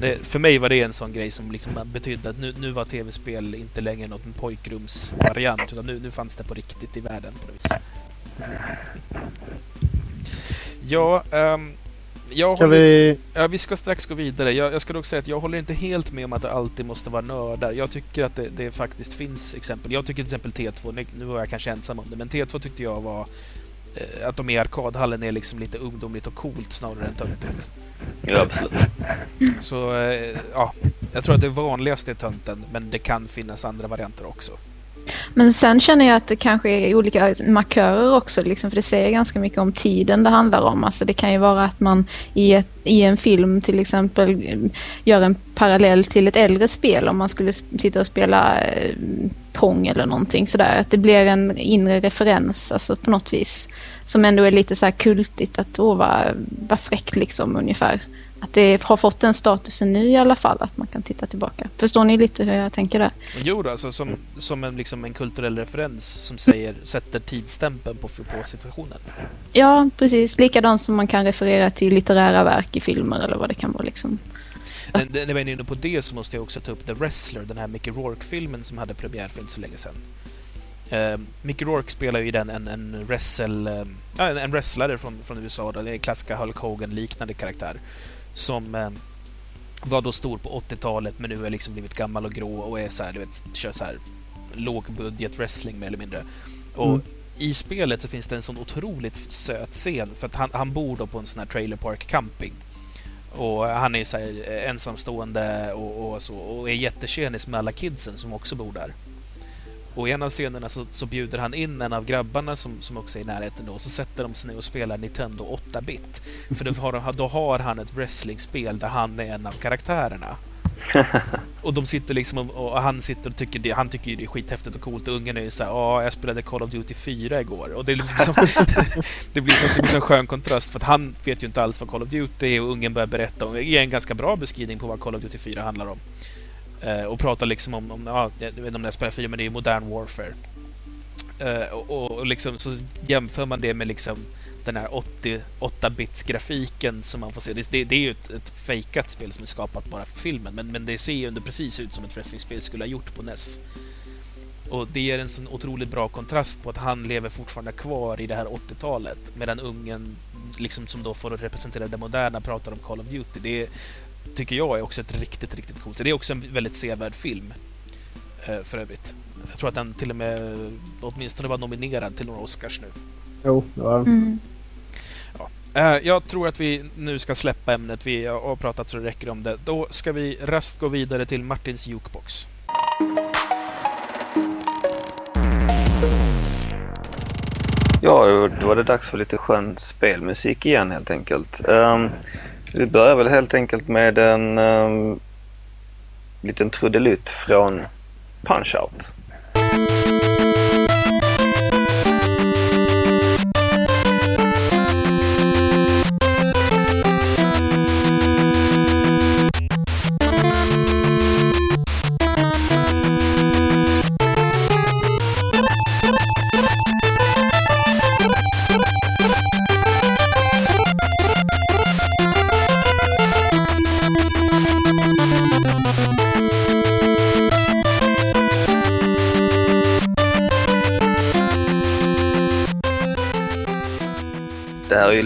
Det, för mig var det en sån grej som liksom betydde att nu, nu var tv-spel inte längre något pojkrumsvariant utan nu, nu fanns det på riktigt i världen på något vis. Ja, um, jag Ska håller, vi... ja, vi ska strax gå vidare. Jag, jag ska dock säga att jag håller inte helt med om att det alltid måste vara nördar. Jag tycker att det, det faktiskt finns exempel. Jag tycker till exempel T2, nu- var jag kanske ensam om det, men T2 tyckte jag var att de i arkadhallen är liksom lite ungdomligt och coolt snarare än töntigt. Ja, absolut. Så eh, ja, jag tror att det vanligaste är tönten, men det kan finnas andra varianter också. Men sen känner jag att det kanske är olika markörer också, liksom, för det säger ganska mycket om tiden det handlar om. Alltså det kan ju vara att man i, ett, i en film till exempel eh, gör en parallell till ett äldre spel om man skulle sitta och spela eh, Pong eller någonting sådär. Att det blir en inre referens alltså på något vis. Som ändå är lite så här kultigt att åh vad, vad fräckt liksom ungefär. Att det har fått den statusen nu i alla fall att man kan titta tillbaka. Förstår ni lite hur jag tänker där? Jo, alltså som, som en, liksom en kulturell referens som säger, sätter tidsstämpeln på, på situationen. Ja, precis. Likadant som man kan referera till litterära verk i filmer eller vad det kan vara. Liksom. När vi är inne på det så måste jag också ta upp The Wrestler, den här Mickey Rourke-filmen som hade premiär för inte så länge sedan. Uh, Mickey Rourke spelar ju i den en, en, wrestle, ja, en, en wrestlare från, från USA, den klassiska Hulk Hogan-liknande karaktär. Som eh, var då stor på 80-talet men nu är liksom blivit gammal och grå och är så här, du vet, kör så här lågbudget wrestling mer eller mindre. Och Mm. i spelet så finns det en sån otroligt söt scen för att han, han bor då på en sån här trailer park camping. Och han är så här eh, ensamstående och, och så och är jättetjenis med alla kidsen som också bor där. Och i en av scenerna så, så bjuder han in en av grabbarna som, som också är i närheten då och så sätter de sig ner och spelar Nintendo 8-bit. För då har, då har han ett wrestlingspel där han är en av karaktärerna. Och de sitter liksom och, och han sitter och tycker det, han tycker det är skithäftigt och coolt och ungen är ju såhär ja jag spelade Call of Duty 4 igår och det liksom Det blir som det blir en skön kontrast för att han vet ju inte alls vad Call of Duty är och ungen börjar berätta och ger en ganska bra beskrivning på vad Call of Duty 4 handlar om. Eh, och pratar liksom om, om ja, jag vet inte om jag spelar 4 men det är ju Modern Warfare. Eh, och, och, liksom så jämför man det med liksom den här 88-bits grafiken som man får se. Det, det, det är ju ett, ett fejkat spel som är skapat bara för filmen men, men det ser ju ändå precis ut som ett wrestlingspel skulle ha gjort på NES. Och det ger en sån otroligt bra kontrast på att han lever fortfarande kvar i det här 80-talet medan ungen liksom som då får representera det moderna pratar om Call of Duty. Det tycker jag är också ett riktigt, riktigt coolt. Det är också en väldigt sevärd film eh, för övrigt. Jag tror att den till och med åtminstone var nominerad till några Oscars nu. Jo, det var den. Mm. Eh, Jag tror att vi nu ska släppa ämnet. Vi har pratat så det räcker om det. Då ska vi rast gå vidare till Martins jukebox. Ja, då var det dags för lite skön spelmusik igen helt enkelt. Ehm, vi börjar väl helt enkelt med en um, liten trudelutt från Punch-Out.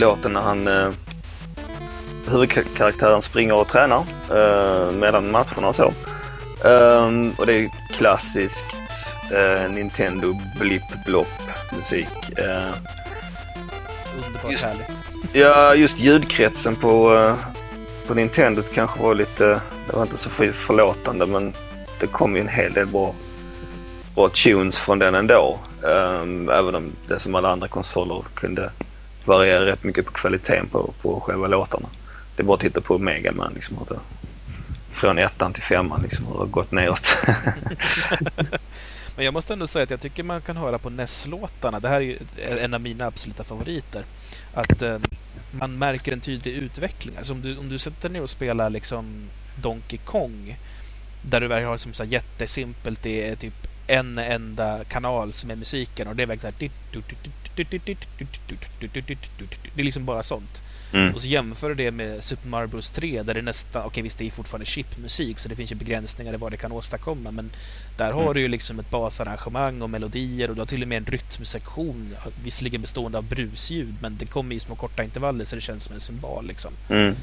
Låten när han eh, huvudkaraktären springer och tränar eh, mellan matcherna och så. Ehm, och det är klassiskt eh, Nintendo blipp-blopp musik. Eh, Underbart Just- härligt. ja, just ljudkretsen på, eh, på Nintendo kanske var lite, det var inte så för- förlåtande men det kom ju en hel del bra, bra tunes från den ändå. Ehm, även om det som alla andra konsoler kunde varierar rätt mycket på kvaliteten på, på själva låtarna. Det är bara att titta på Mega Man liksom. hur det- Från ettan till femman liksom hur det har gått neråt. Men jag måste ändå säga att jag tycker man kan höra på NES-låtarna, det här är ju en av mina absoluta favoriter, att eh, man märker en tydlig utveckling. Alltså om du, om du sätter ner och spelar liksom Donkey Kong, där du verkar ha som så här jättesimpelt, det är typ en enda kanal som är musiken och det är verkligen så här... Det är liksom bara sånt. Mm. Och så jämför du det med Super Mario Bros 3 där det nästan, okej okay, visst det är fortfarande chipmusik så det finns ju begränsningar i vad det kan åstadkomma men där har du ju liksom ett basarrangemang och melodier och du har till och med en rytmsektion visserligen bestående av brusljud men det kommer i små korta intervaller så det känns som en symbol liksom. Mm.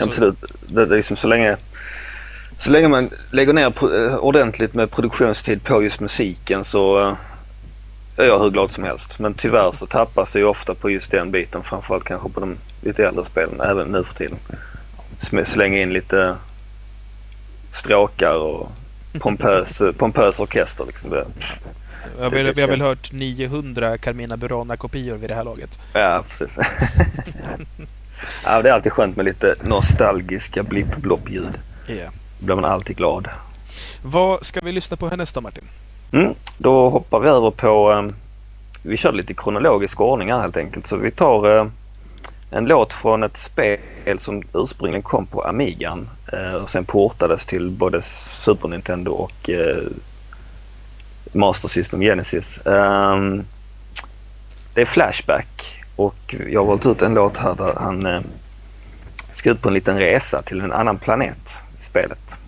Absolut. Det, det är liksom så länge så länge man lägger ner ordentligt med produktionstid på just musiken så är jag hur glad som helst. Men tyvärr så tappas det ju ofta på just den biten. Framförallt kanske på de lite äldre spelen, även nu för tiden. Slänga in lite stråkar och pompös, pompös orkester. Liksom. Det, jag har väl, väl hört 900 Carmina Burana-kopior vid det här laget. Ja, precis. ja, det är alltid skönt med lite nostalgiska blipp-blopp-ljud. Yeah. Blir man alltid glad. Vad ska vi lyssna på härnäst då Martin? Mm, då hoppar vi över på, um, vi kör lite kronologisk ordning här helt enkelt. Så vi tar uh, en låt från ett spel som ursprungligen kom på Amigan uh, och sen portades till både Super Nintendo och uh, Master System Genesis. Um, det är Flashback och jag har valt ut en låt här där han ska ut på en liten resa till en annan planet spelet.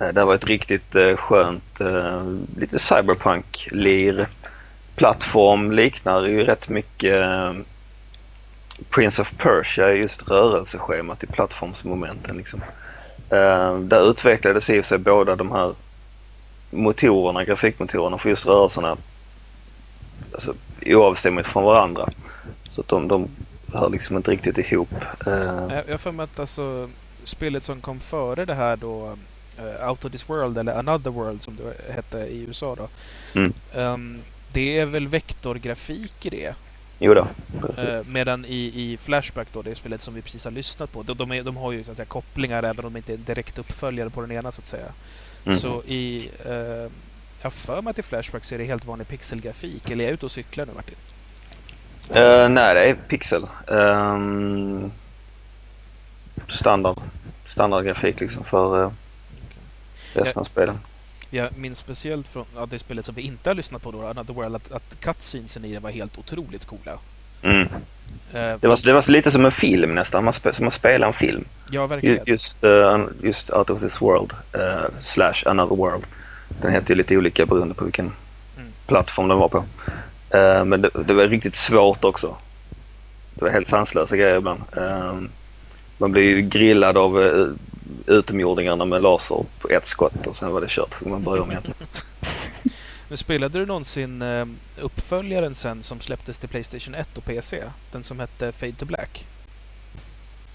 Eh, det var ett riktigt eh, skönt, eh, lite cyberpunk-lir. Plattform liknar ju rätt mycket Prince of Persia, just rörelseschemat i plattformsmomenten. Liksom. Där utvecklades i och sig båda de här motorerna, grafikmotorerna för just rörelserna alltså, oavstämmigt från varandra. Så att de, de hör liksom inte riktigt ihop. Jag har för mig att alltså, spelet som kom före det här då Out of this World eller Another World som det hette i USA då. Mm. Um, det är väl vektorgrafik i det? Jo då, uh, medan i, i Flashback då, det spelet som vi precis har lyssnat på, de, de, är, de har ju så att säga, kopplingar även om de inte är direkt uppföljare på den ena så att säga. Mm. Så i... Uh, jag för mig i Flashback så är det helt vanlig pixelgrafik. Eller är jag ute och cyklar nu Martin? Uh, nej, det är pixel. Um, standard. Standardgrafik liksom för resten av spelen. Jag minns speciellt från ja, det spelet som vi inte har lyssnat på då, Another World, att, att cutscenesen i det var helt otroligt coola. Mm. Uh, det, var, det var lite som en film nästan, man som att spela en film. Ja, verkligen. Just, uh, just Out of this World uh, slash Another World. Den heter ju lite olika beroende på vilken mm. plattform den var på. men det, det, var riktigt svårt också. Det var helt sanslösa grejer ibland. man blev ju grillad av utomjordingarna med laser på ett skott och sen var det kört. Får man börja om igen. Men spelade du någonsin eh, uppföljaren sen som släpptes till Playstation 1 och PC? Den som hette Fade to Black?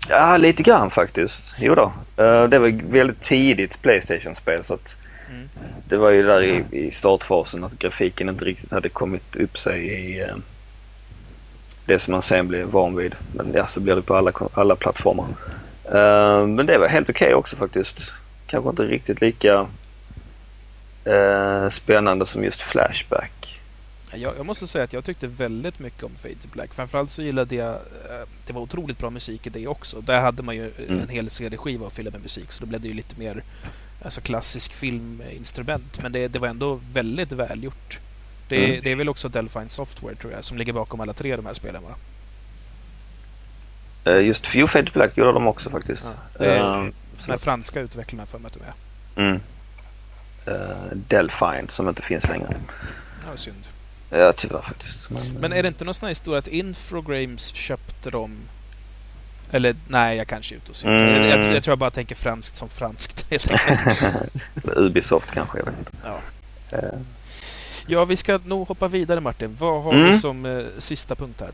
Ja, lite grann faktiskt. Jo då. Uh, det var väldigt tidigt Playstation-spel så att mm. det var ju där i, i, startfasen att grafiken inte riktigt hade kommit upp sig i uh, det som man sen blev van vid. Men ja, så blir det på alla, alla plattformar. Uh, men det var helt okej okay också faktiskt. Kanske inte riktigt lika uh, spännande som just Flashback. Jag, jag, måste säga att jag tyckte väldigt mycket om Fade to Black. Framförallt så gillade jag... Uh, det var otroligt bra musik i det också. Där hade man ju mm. en hel CD-skiva att fylla med musik så då blev det ju lite mer alltså, klassisk filminstrument. Men det, det var ändå väldigt välgjort. Det, mm. det är väl också Delphine Software tror jag som ligger bakom alla tre de här spelen va? Eh, just Few Fade Black gjorde de också faktiskt. Ja, uh, med franska utvecklarna för mig att de är. Mm. Uh, Delphine som inte finns längre. Ja, synd. Ja, tyvärr faktiskt. Men, Men är det inte någon sån här historia att Infogrames köpte dem eller nej, jag kanske är ute och cyklar. Mm. Jag, jag, jag, tror jag bara tänker franskt som franskt helt Ubisoft kanske, jag vet inte. Ja. Uh. ja, vi ska nog hoppa vidare Martin. Vad har mm. vi som eh, sista punkt här?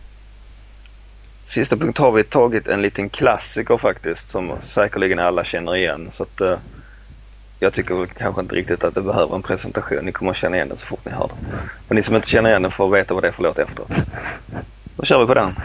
Sista punkt har vi tagit en liten klassiker faktiskt som säkerligen alla känner igen. Så att, eh, jag tycker väl kanske inte riktigt att det behöver en presentation. Ni kommer att känna igen den så fort ni hör den. Men ni som inte känner igen den får veta vad det är för låt efteråt. Då kör vi på den.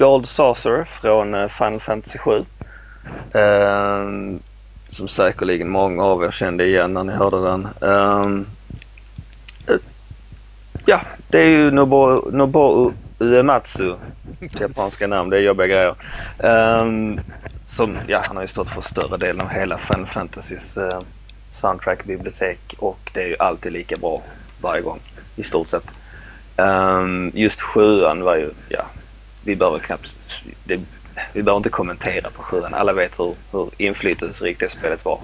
Gold Saucer från eh, Final Fantasy 7. Um, ehm, som säkerligen många av er kände igen när ni hörde den. Um, ja, det är ju Nobuo, Nobuo Uematsu. Japanska namn, det är jobbiga grejer. Um, som, ja, han har ju stått för större delen av hela Final Fantasys uh, eh, soundtrackbibliotek och det är ju alltid lika bra varje gång i stort sett. Um, just sjuan var ju, ja, vi behöver knappt, det, vi behöver inte kommentera på sjuan. Alla vet hur, hur inflytelserikt det spelet var.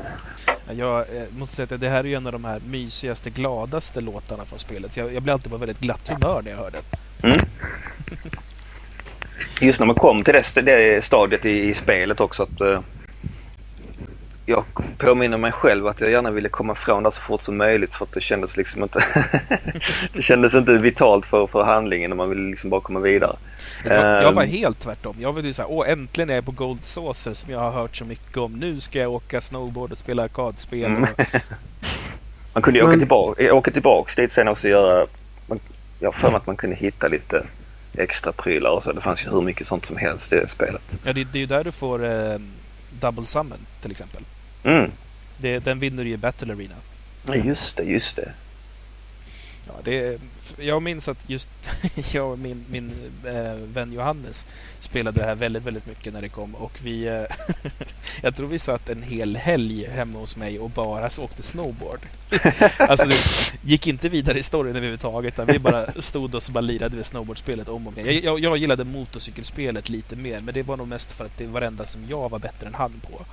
Jag eh, måste säga att det här är ju en av de här mysigaste, gladaste låtarna från spelet. Så jag, jag blir alltid på väldigt glatt humör när jag hör den. Mm. Just när man kom till det, det stadiet i, i spelet också att eh, jag påminner mig själv att jag gärna ville komma ifrån där så fort som möjligt för att det kändes liksom inte det kändes inte vitalt för, för handlingen och man ville liksom bara komma vidare. Jag, jag var Ehm. helt tvärtom. Jag var ju såhär, åh äntligen är jag på Gold Saucer som jag har hört så mycket om. Nu ska jag åka snowboard och spela arkadspel. Mm. Och, Man kunde ju åka, Men- tillbaka, åka tillbaks dit sen också och göra... Man, jag har för mig att man kunde hitta lite extra prylar och så. Det fanns ju hur mycket sånt som helst i det spelet. ja, det, det är ju där du får eh, Double Summon till exempel. Mm. Det, den vinner ju Battle Arena. Ja, just det, just det. Ja, det, jag minns att just jag och min, min eh, vän Johannes spelade det här väldigt, väldigt mycket när det kom och vi... Eh, jag tror vi satt en hel helg hemma hos mig och bara åkte snowboard. alltså det gick inte vidare i storyn överhuvudtaget utan vi bara stod och så bara lirade med snowboardspelet om och om igen. Jag, jag gillade motorcykelspelet lite mer men det var nog mest för att det var det enda som jag var bättre än han på.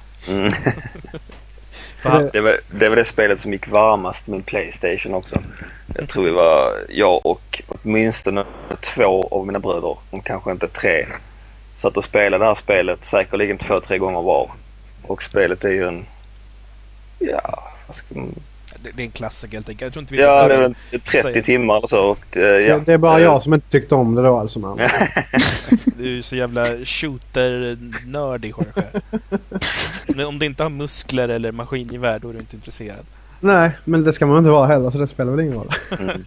Han, Det, var, det var det spelet som gick varmast med Playstation också. Jag tror vi var, jag och åtminstone två av mina bröder, om kanske inte tre, satt och spelade det här spelet säkerligen två, tre gånger var. Och spelet är ju en... Ja, vad ska man det, det är en klassiker helt enkelt. Jag tror inte vi Ja, det är väl 30 säga- timmar eller så. Och, eh, ja. Det, det är bara Eh, jag som inte tyckte om det då alltså. Man. Du är ju så jävla shooter-nördig Jorge. Men om det inte har muskler eller maskingevär då är du inte intresserad. Nej, men det ska man inte vara heller så det spelar väl ingen roll. Mm.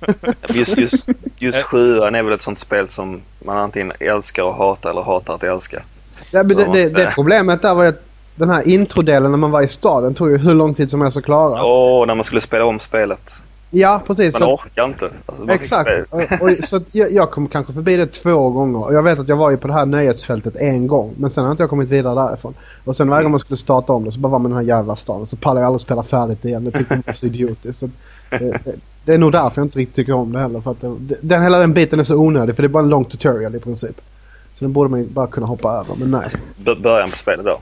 Just, just, just sjuan är väl ett sånt spel som man antingen älskar och hatar eller hatar att älska. Ja, det, det, det problemet där var att den här introdelen när man var i staden tog ju hur lång tid som helst att klara. Åh, när man skulle spela om spelet. Ja, precis. Man Så, orkar inte. Alltså, man exakt. Och, och, så jag, jag kom kanske förbi det två gånger. Och jag vet att jag var ju på det här nöjesfältet en gång. Men sen har inte jag kommit vidare därifrån. Och sen varje gång man skulle starta om det så bara var man i den här jävla staden. Så pallade jag aldrig spela färdigt igen. Det tyckte jag var så idiotiskt. Så, det, det, det är nog därför jag inte riktigt tycker om det heller. För att det, den, hela den biten är så onödig. För det är bara en lång tutorial i princip. Så den borde man ju bara kunna hoppa över. Men nej. B- början på spelet då.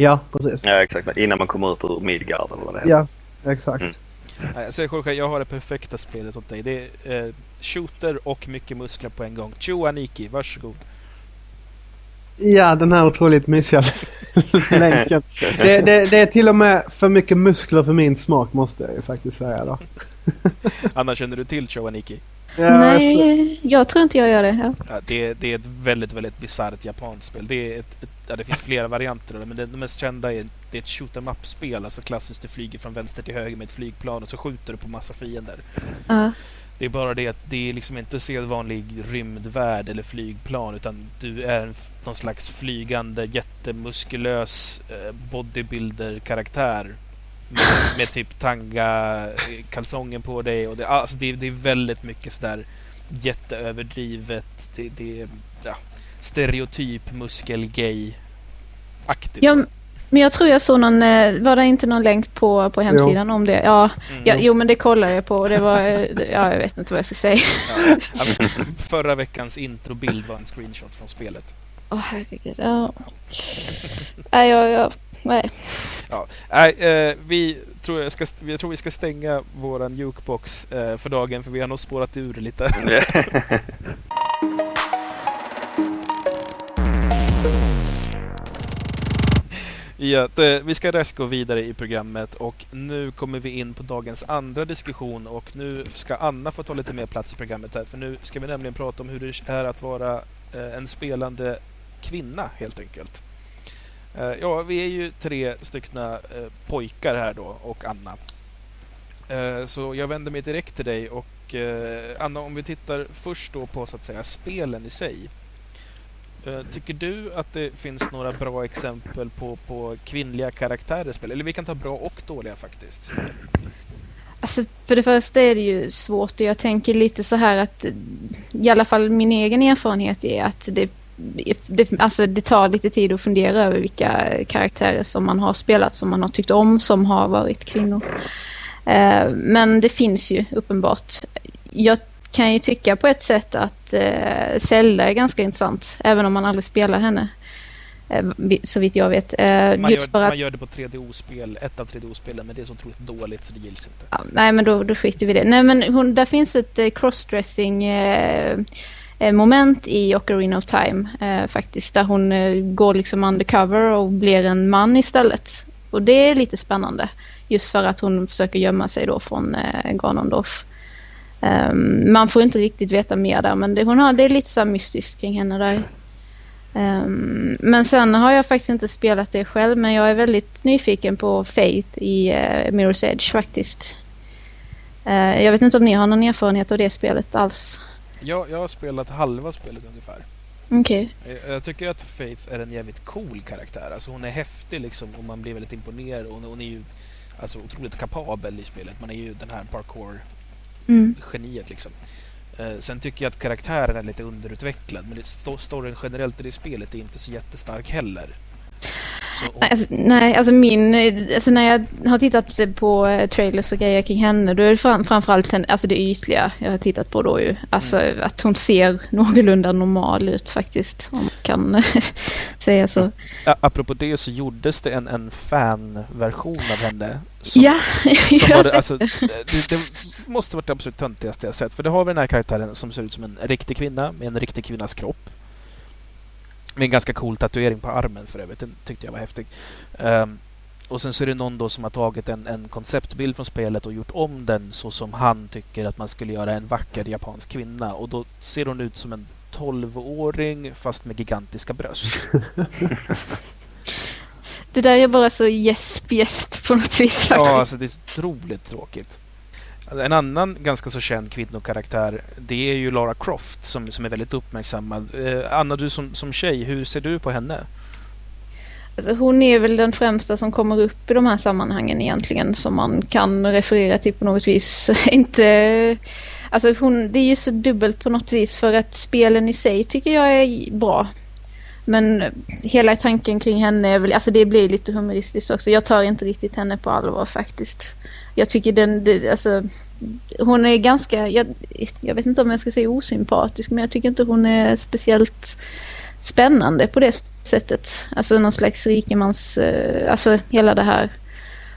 Ja, precis. Ja, exakt. Innan man kommer ut ur Midgard eller vad det är. Ja, exakt. Mm. Säger Jorge, jag har det perfekta spelet åt dig. Det är eh, shooter och mycket muskler på en gång. Chu Aniki, varsågod. Ja, den här otroligt mysiga länken. Det, det, det är till och med för mycket muskler för min smak måste jag ju faktiskt säga då. Anna, känner du till Chu Aniki? Ja, Nej, jag tror inte jag gör det. Ja. Ja, det, det är ett väldigt, väldigt bisarrt japanskt spel. Det, är ett, ett, ja, det finns flera varianter av det, men det, det mest kända är, det är ett shoot em up-spel. Alltså klassiskt, du flyger från vänster till höger med ett flygplan och så skjuter du på massa fiender. Ja. Det är bara det att det är liksom inte sedvanlig rymdvärld eller flygplan utan du är en, någon slags flygande jättemuskulös eh, bodybuilder-karaktär med, med typ tanga-kalsongen på dig och det, alltså det, det är väldigt mycket sådär jätteöverdrivet. Det, det är ja, stereotyp muskel-gay-aktigt. Ja, men jag tror jag såg någon, eh, var det inte någon länk på, på hemsidan jo. om det? Ja, mm. ja, jo men det kollade jag på och det var, eh, ja jag vet inte vad jag ska säga. Ja, förra veckans introbild var en screenshot från spelet. Åh oh, herregud, ja. Nej, jag, jag, nej. Ja, eh, vi tror jag, ska, jag tror vi ska stänga våran jukebox eh, för dagen för vi har nog spårat ur lite. Ja, det, vi ska raskt gå vidare i programmet och nu kommer vi in på dagens andra diskussion och nu ska Anna få ta lite mer plats i programmet här för nu ska vi nämligen prata om hur det är att vara eh, en spelande kvinna helt enkelt. Eh, ja, vi är ju tre styckna eh, pojkar här då och Anna. Eh, så jag vänder mig direkt till dig och Anna, om vi tittar först då på så att säga spelen i sig. Tycker du att det finns några bra exempel på, på kvinnliga karaktärer i spel? Eller vi kan ta bra och dåliga faktiskt. Alltså, för det första är det ju svårt och jag tänker lite så här att i alla fall min egen erfarenhet är att det, det, alltså det tar lite tid att fundera över vilka karaktärer som man har spelat, som man har tyckt om, som har varit kvinnor. Eh, men det finns ju uppenbart. Jag kan ju tycka på ett sätt att eh, Zelda är ganska intressant, även om man aldrig spelar henne. Eh, så vitt jag vet. Eh, man, gör, att... man gör det på 3DO-spel, ett av 3DO-spelen, men det är så otroligt dåligt så det gills inte. Ja, nej, men då, då skiter vi det. Nej, men hon, där finns ett eh, crossdressing eh, Eh, moment i Ocarina of Time eh, faktiskt, där hon eh, går liksom undercover och blir en man istället. Och det är lite spännande, just för att hon försöker gömma sig då från eh, Ganondorf. Um, man får inte riktigt veta mer där men det, hon har, det är lite så mystiskt kring henne där. Um, men sen har jag faktiskt inte spelat det själv men jag är väldigt nyfiken på Faith i uh, Mirror's Edge faktiskt. Uh, jag vet inte om ni har någon erfarenhet av det spelet alls? Ja, jag har spelat halva spelet ungefär. Okej. Okay. Jag, jag, tycker att Faith är en jävligt cool karaktär. Alltså hon är häftig liksom och man blir väldigt imponerad. Och hon är ju alltså, otroligt kapabel i spelet. Man är ju den här parkour mm. liksom. Eh, sen tycker jag att karaktären är lite underutvecklad men st storyn generellt i det spelet är inte så jättestark heller. Så, och... nej, alltså, nej, alltså min, alltså när jag har tittat på eh, trailers och grejer kring henne då är det fram, framförallt alltså det ytliga jag har tittat på då ju. Alltså mm. att hon ser någorlunda normal ut faktiskt, om man kan säga så. Apropå det så gjordes det en, en fanversion av henne. Som, ja, som var det, alltså, det, det, måste varit det absolut töntigaste jag sett. För det har vi den här karaktären som ser ut som en riktig kvinna med en riktig kvinnas kropp. Med en ganska cool tatuering på armen för övrigt. Den tyckte jag var häftig. Um, och sen så är det någon då som har tagit en, en konceptbild från spelet och gjort om den så som han tycker att man skulle göra en vacker japansk kvinna. Och då ser hon ut som en 12-åring fast med gigantiska bröst. det där är bara så gäsp, gäsp på något vis. Faktiskt. Ja, alltså det är otroligt tråkigt. Alltså, en annan ganska så känd kvinnokaraktär det är ju Lara Croft som, som är väldigt uppmärksammad. Eh, Anna, du som, som tjej, hur ser du på henne? Alltså, hon är väl den främsta som kommer upp i de här sammanhangen egentligen som man kan referera till på något vis. Inte... Alltså hon, det är ju så dubbelt på något vis för att spelen i sig tycker jag är bra. Men hela tanken kring henne är väl, alltså det blir lite humoristiskt också. Jag tar inte riktigt henne på allvar faktiskt jag tycker den, det, alltså, hon är ganska, jag, jag vet inte om jag ska säga osympatisk, men jag tycker inte hon är speciellt spännande på det sättet. Alltså någon slags rikemans, eh, alltså hela det här.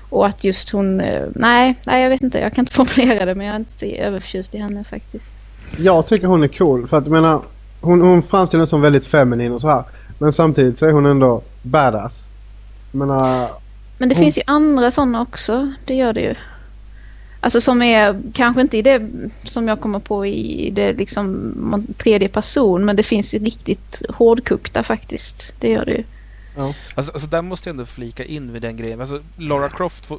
Och att just hon, eh, nej, nej jag vet inte, jag kan inte formulera det men jag är inte så överförtjust i henne faktiskt. Jag tycker hon är cool för att jag menar, hon, hon framställs som väldigt feminin och så här. Men samtidigt så är hon ändå badass. Jag menar, men det hon... finns ju andra sådana också, det gör det ju. Alltså som är kanske inte i det som jag kommer på i det liksom tredje person men det finns ju riktigt hårdkokta faktiskt. Det gör det ju. Ja. Alltså, alltså där måste jag ändå flika in vid den grejen. Alltså Lara Croft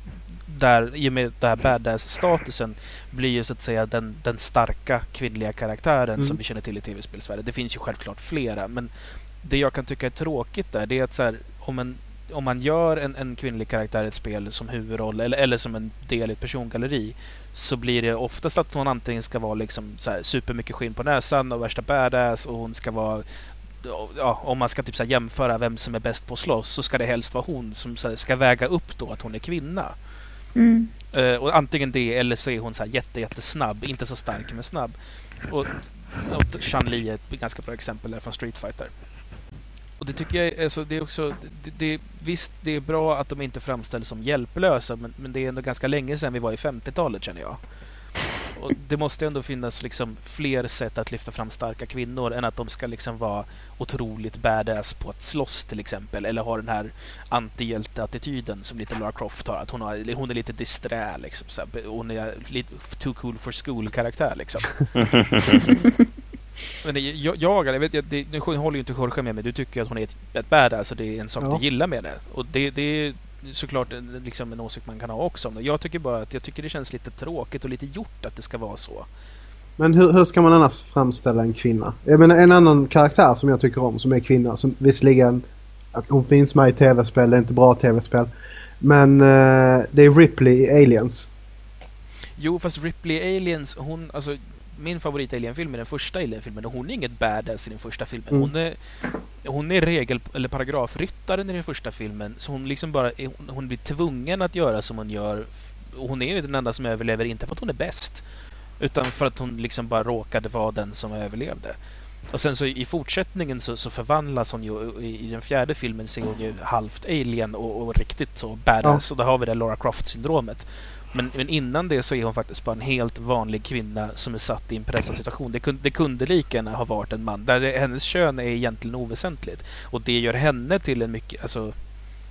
där, i och med den här badass-statusen blir ju så att säga den, den starka kvinnliga karaktären Mm. som vi känner till i tv-spelsvärlden. Det finns ju självklart flera, men det jag kan tycka är tråkigt där, det är att så här, om, en, om man gör en, en kvinnlig karaktär i ett spel som huvudroll eller, eller som en del i ett persongalleri så blir det oftast att hon antingen ska vara liksom så här supermycket skinn på näsan och värsta badass och hon ska vara Ja, om man ska typ så jämföra vem som är bäst på att slåss så ska det helst vara hon som ska väga upp då att hon är kvinna. Mm. Eh, och antingen det eller så är hon så här jätte, jättesnabb. Inte så stark men snabb. Och, och Chun-Li är ett ganska bra exempel där från Street Fighter. Och det tycker jag alltså, det är också... Det, det, visst, det är bra att de inte framställs som hjälplösa men, men det är ändå ganska länge sedan vi var i 50-talet känner jag. Och det måste ändå finnas liksom fler sätt att lyfta fram starka kvinnor än att de ska liksom vara otroligt badass på att slåss till exempel. Eller ha den här antihjälte-attityden som lite Lara Croft har. Att hon, har, hon är lite disträ liksom. Så här, hon är lite too cool for school-karaktär liksom. Men det, jag, jag, jag vet, det, nu håller ju inte Jorge med mig. Du tycker att hon är ett, ett badass och det är en sak Ja. du gillar med det. Och det, det är såklart liksom en åsikt man kan ha också. Men jag tycker bara att jag tycker det känns lite tråkigt och lite gjort att det ska vara så. Men hur, hur ska man annars framställa en kvinna? Jag menar en annan karaktär som jag tycker om som är kvinna. Som visserligen att hon finns med i tv-spel, det är inte bra tv-spel. Men eh, det är Ripley i Aliens. Jo, fast Ripley i Aliens, hon, alltså min favorit Alien-film är den första Alien-filmen och hon är inget badass i den första filmen. Mm. Hon är, hon är regel eller paragrafryttaren i den första filmen. Så hon liksom bara, är, hon- blir tvungen att göra som hon gör. Hon är ju den enda som överlever, inte för att hon är bäst. Utan för att hon liksom bara råkade vara den som överlevde. Och sen så i fortsättningen så, så förvandlas hon ju, i, i den fjärde filmen så är hon ju halvt alien och, och riktigt så badass. Och då har vi det Laura Croft-syndromet. Men, men innan det så är hon faktiskt bara en helt vanlig kvinna som är satt i en pressad situation. Det kunde, det kunde lika gärna ha varit en man. Där det, hennes kön är egentligen oväsentligt. Och det gör henne till en mycket... Alltså,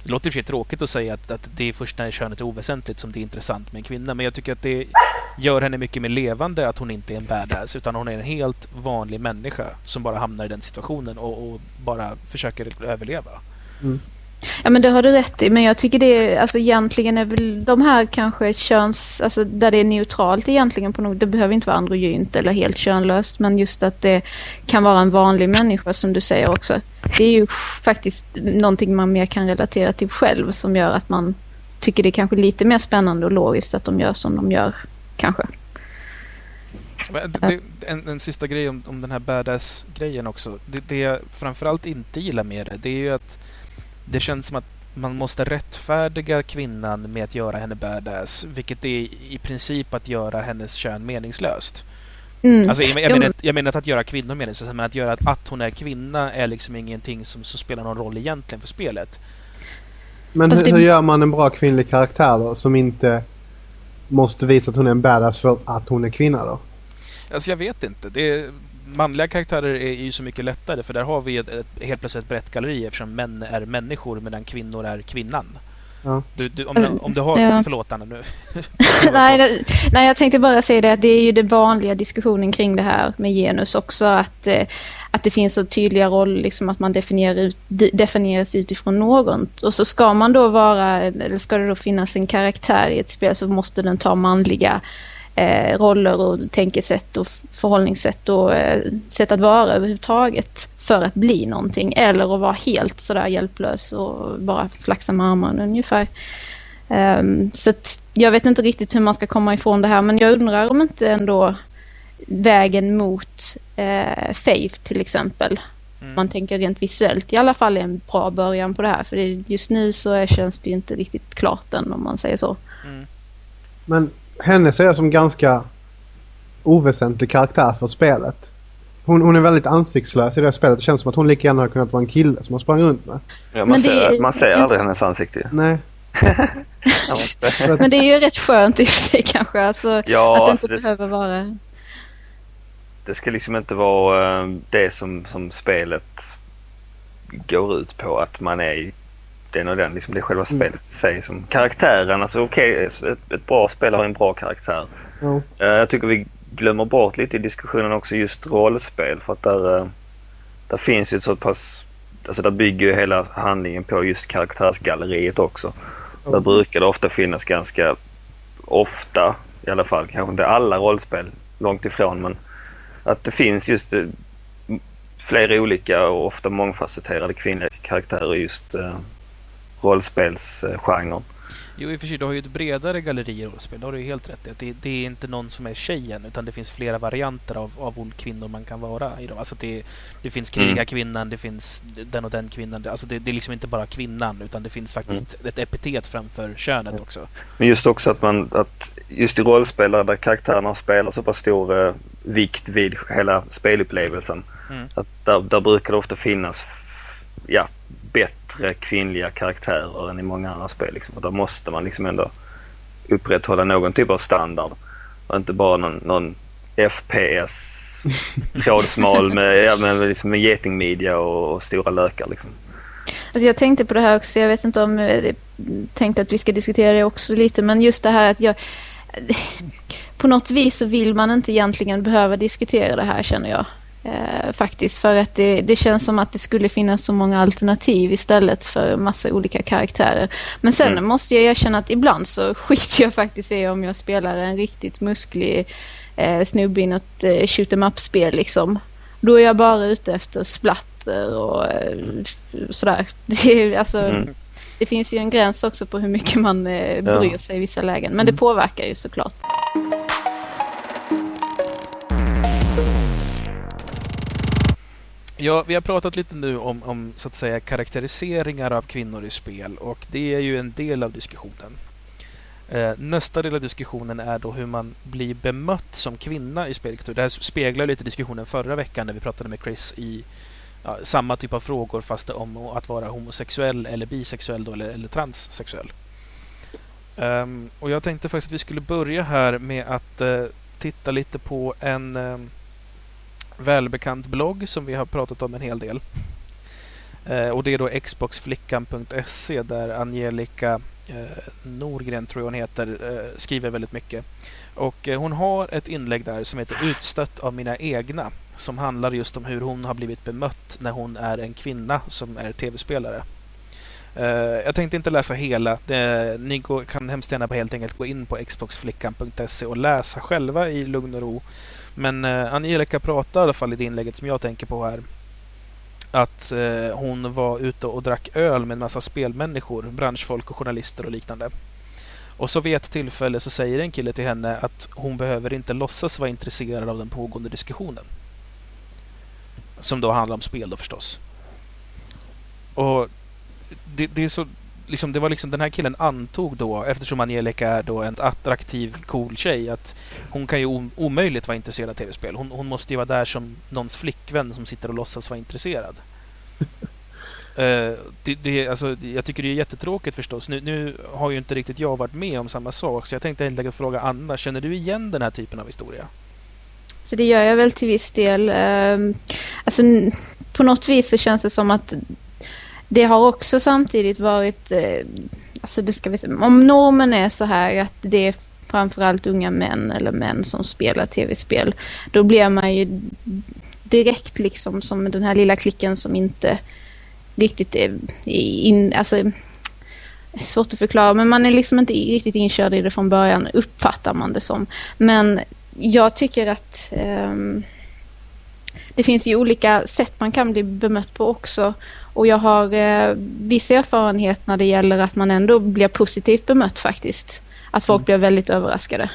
det låter i och för sig tråkigt att säga att, att det är först när könet är oväsentligt som det är intressant med en kvinna. Men jag tycker att det gör henne mycket mer levande att hon inte är en badass. Utan hon är en helt vanlig människa som bara hamnar i den situationen och, och bara försöker överleva. Mm. Ja men det har du rätt i. Men jag tycker det är, alltså egentligen är väl de här kanske köns, alltså där det är neutralt egentligen på något, det behöver inte vara androgynt eller helt könlöst. Men just att det kan vara en vanlig människa som du säger också. Det är ju faktiskt någonting man mer kan relatera till själv som gör att man tycker det är kanske lite mer spännande och logiskt att de gör som de gör. Kanske. Men det, det, en, en sista grej om, om den här badass-grejen också. Det, det jag framförallt inte gillar med det, det är ju att det känns som att man måste rättfärdiga kvinnan med att göra henne badass, vilket är i princip att göra hennes kön meningslöst. Mm. Alltså, jag, jag, menar, jag menar inte att göra kvinnor meningslösa, men att göra att, att hon är kvinna är liksom ingenting som, som spelar någon roll egentligen för spelet. Men hur, det- hur gör man en bra kvinnlig karaktär då? Som inte måste visa att hon är en badass för att hon är kvinna då? Alltså jag vet inte. Det manliga karaktärer är ju så mycket lättare för där har vi ett, ett, helt plötsligt ett brett galleri eftersom män är människor medan kvinnor är kvinnan. Ja. Du, du, om, Alltså, om du har... ja. Förlåt Anna nu. nej, det, nej, jag tänkte bara säga det att det är ju den vanliga diskussionen kring det här med genus också. Att, eh, att det finns så tydliga roller, liksom att man definierar ut, de- definieras utifrån något. Och så ska man då vara, eller ska det då finnas en karaktär i ett spel så måste den ta manliga eh, roller och tänkesätt och förhållningssätt och eh, sätt att vara överhuvudtaget för att bli någonting. Eller att vara helt sådär hjälplös och bara flaxa med armarna ungefär. Ehm, så att jag vet inte riktigt hur man ska komma ifrån det här men jag undrar om inte ändå vägen mot eh, Faith till exempel. Mm. Man tänker rent visuellt i alla fall är en bra början på det här för det, just nu så är, känns det ju inte riktigt klart än om man säger så. Mm. Men henne ser jag som ganska oväsentlig karaktär för spelet. Hon, hon är väldigt ansiktslös i det här spelet. Det känns som att hon lika gärna hade kunnat vara en kille som hon sprang runt med. Ja, man, ser, är- man ser aldrig hennes ansikte. Nej. Men det är ju rätt skönt i och för sig kanske. Alltså, Ja, att det alltså inte det, behöver vara... det ska liksom inte vara eh, det som, som spelet går ut på. Att man är den och den. Liksom det själva Mm. spelet säger som karaktären. Alltså okej, ett, ett bra spel har en bra karaktär. Eh, Jag tycker vi glömmer bort lite i diskussionen också just rollspel för att där, eh, där finns ju ett så pass, alltså där bygger ju hela handlingen på just karaktärsgalleriet också. Där brukar det ofta finnas ganska ofta i alla fall, kanske inte alla rollspel, långt ifrån, men att det finns just eh, flera olika och ofta mångfacetterade kvinnliga karaktärer i just rollspelsgenren. Jo, i och för sig, du har ju ett bredare galleri i rollspel. Det har du ju helt rätt i. Det, det är inte någon som är tjejen, utan det finns flera varianter av, av kvinnor man kan vara i dem. Alltså det, det finns mm. krigarkvinnan, det finns den och den kvinnan. Alltså det, det är liksom inte bara kvinnan, utan det finns faktiskt mm. ett epitet framför könet mm. också. Men just också att man, att just i rollspel där karaktärerna spelar så pass stor eh, vikt vid hela spelupplevelsen. Mm. Att där, där brukar det ofta finnas ja, bättre kvinnliga karaktärer än i många andra spel. Liksom. Och där måste man liksom ändå upprätthålla någon typ av standard och inte bara någon, någon FPS trådsmal med, ja, med, liksom med getingmidja och, och stora lökar. Liksom. Alltså jag tänkte på det här också, jag vet inte om jag eh, tänkte att vi ska diskutera det också lite, men just det här att jag på något vis så vill man inte egentligen behöva diskutera det här känner jag. Eh, faktiskt för att det, det, känns som att det skulle finnas så många alternativ istället för massa olika karaktärer. Men sen mm. måste jag erkänna att ibland så skiter jag faktiskt i om jag spelar en riktigt musklig eh, snubbe i något eh, shoot em up-spel liksom. Då är jag bara ute efter splatter och eh, sådär. Det, alltså, mm. det finns ju en gräns också på hur mycket man eh, bryr sig i vissa lägen. Men det mm. påverkar ju såklart. Ja, vi har pratat lite nu om, om så att säga karaktäriseringar av kvinnor i spel och det är ju en del av diskussionen. Eh, nästa del av diskussionen är då hur man blir bemött som kvinna i spelkultur. Det här speglar lite diskussionen förra veckan när vi pratade med Chris i ja, samma typ av frågor fast om att vara homosexuell eller bisexuell då, eller, eller transsexuell. Um, och jag tänkte faktiskt att vi skulle börja här med att uh, titta lite på en um, välbekant blogg som vi har pratat om en hel del. Eh, och det är då xboxflickan.se där Angelica eh, Norgren, tror jag hon heter, eh, skriver väldigt mycket. Och eh, hon har ett inlägg där som heter Utstött av mina egna som handlar just om hur hon har blivit bemött när hon är en kvinna som är tv-spelare. Eh, jag tänkte inte läsa hela. Ni går, kan hemskt gärna helt enkelt gå in på xboxflickan.se och läsa själva i lugn och ro men eh, Angelica pratar i alla fall i det inlägget som jag tänker på här att eh, hon var ute och drack öl med en massa spelmänniskor, branschfolk och journalister och liknande. Och så vid ett tillfälle så säger en kille till henne att hon behöver inte låtsas vara intresserad av den pågående diskussionen. Som då handlar om spel då förstås. Och det, det är så liksom, det var liksom den här killen antog då, eftersom Angelica är då en attraktiv, cool tjej, att hon kan ju omöjligt vara intresserad av tv-spel. Hon, hon, måste ju vara där som någons flickvän som sitter och låtsas vara intresserad. uh, det, det, alltså, jag tycker det är jättetråkigt förstås. Nu, nu, har ju inte riktigt jag varit med om samma sak, så jag tänkte helt enkelt fråga Anna, känner du igen den här typen av historia? Så det gör jag väl till viss del. Uh, alltså, på något vis så känns det som att det har också samtidigt varit, eh, alltså det ska vi säga, om normen är så här att det är framförallt unga män eller män som spelar tv-spel, då blir man ju direkt liksom som den här lilla klicken som inte riktigt är in, alltså svårt att förklara, men man är liksom inte riktigt inkörd i det från början, uppfattar man det som. Men jag tycker att um, det finns ju olika sätt man kan bli bemött på också. Och jag har eh, viss erfarenhet när det gäller att man ändå blir positivt bemött faktiskt. Att folk mm. blir väldigt överraskade.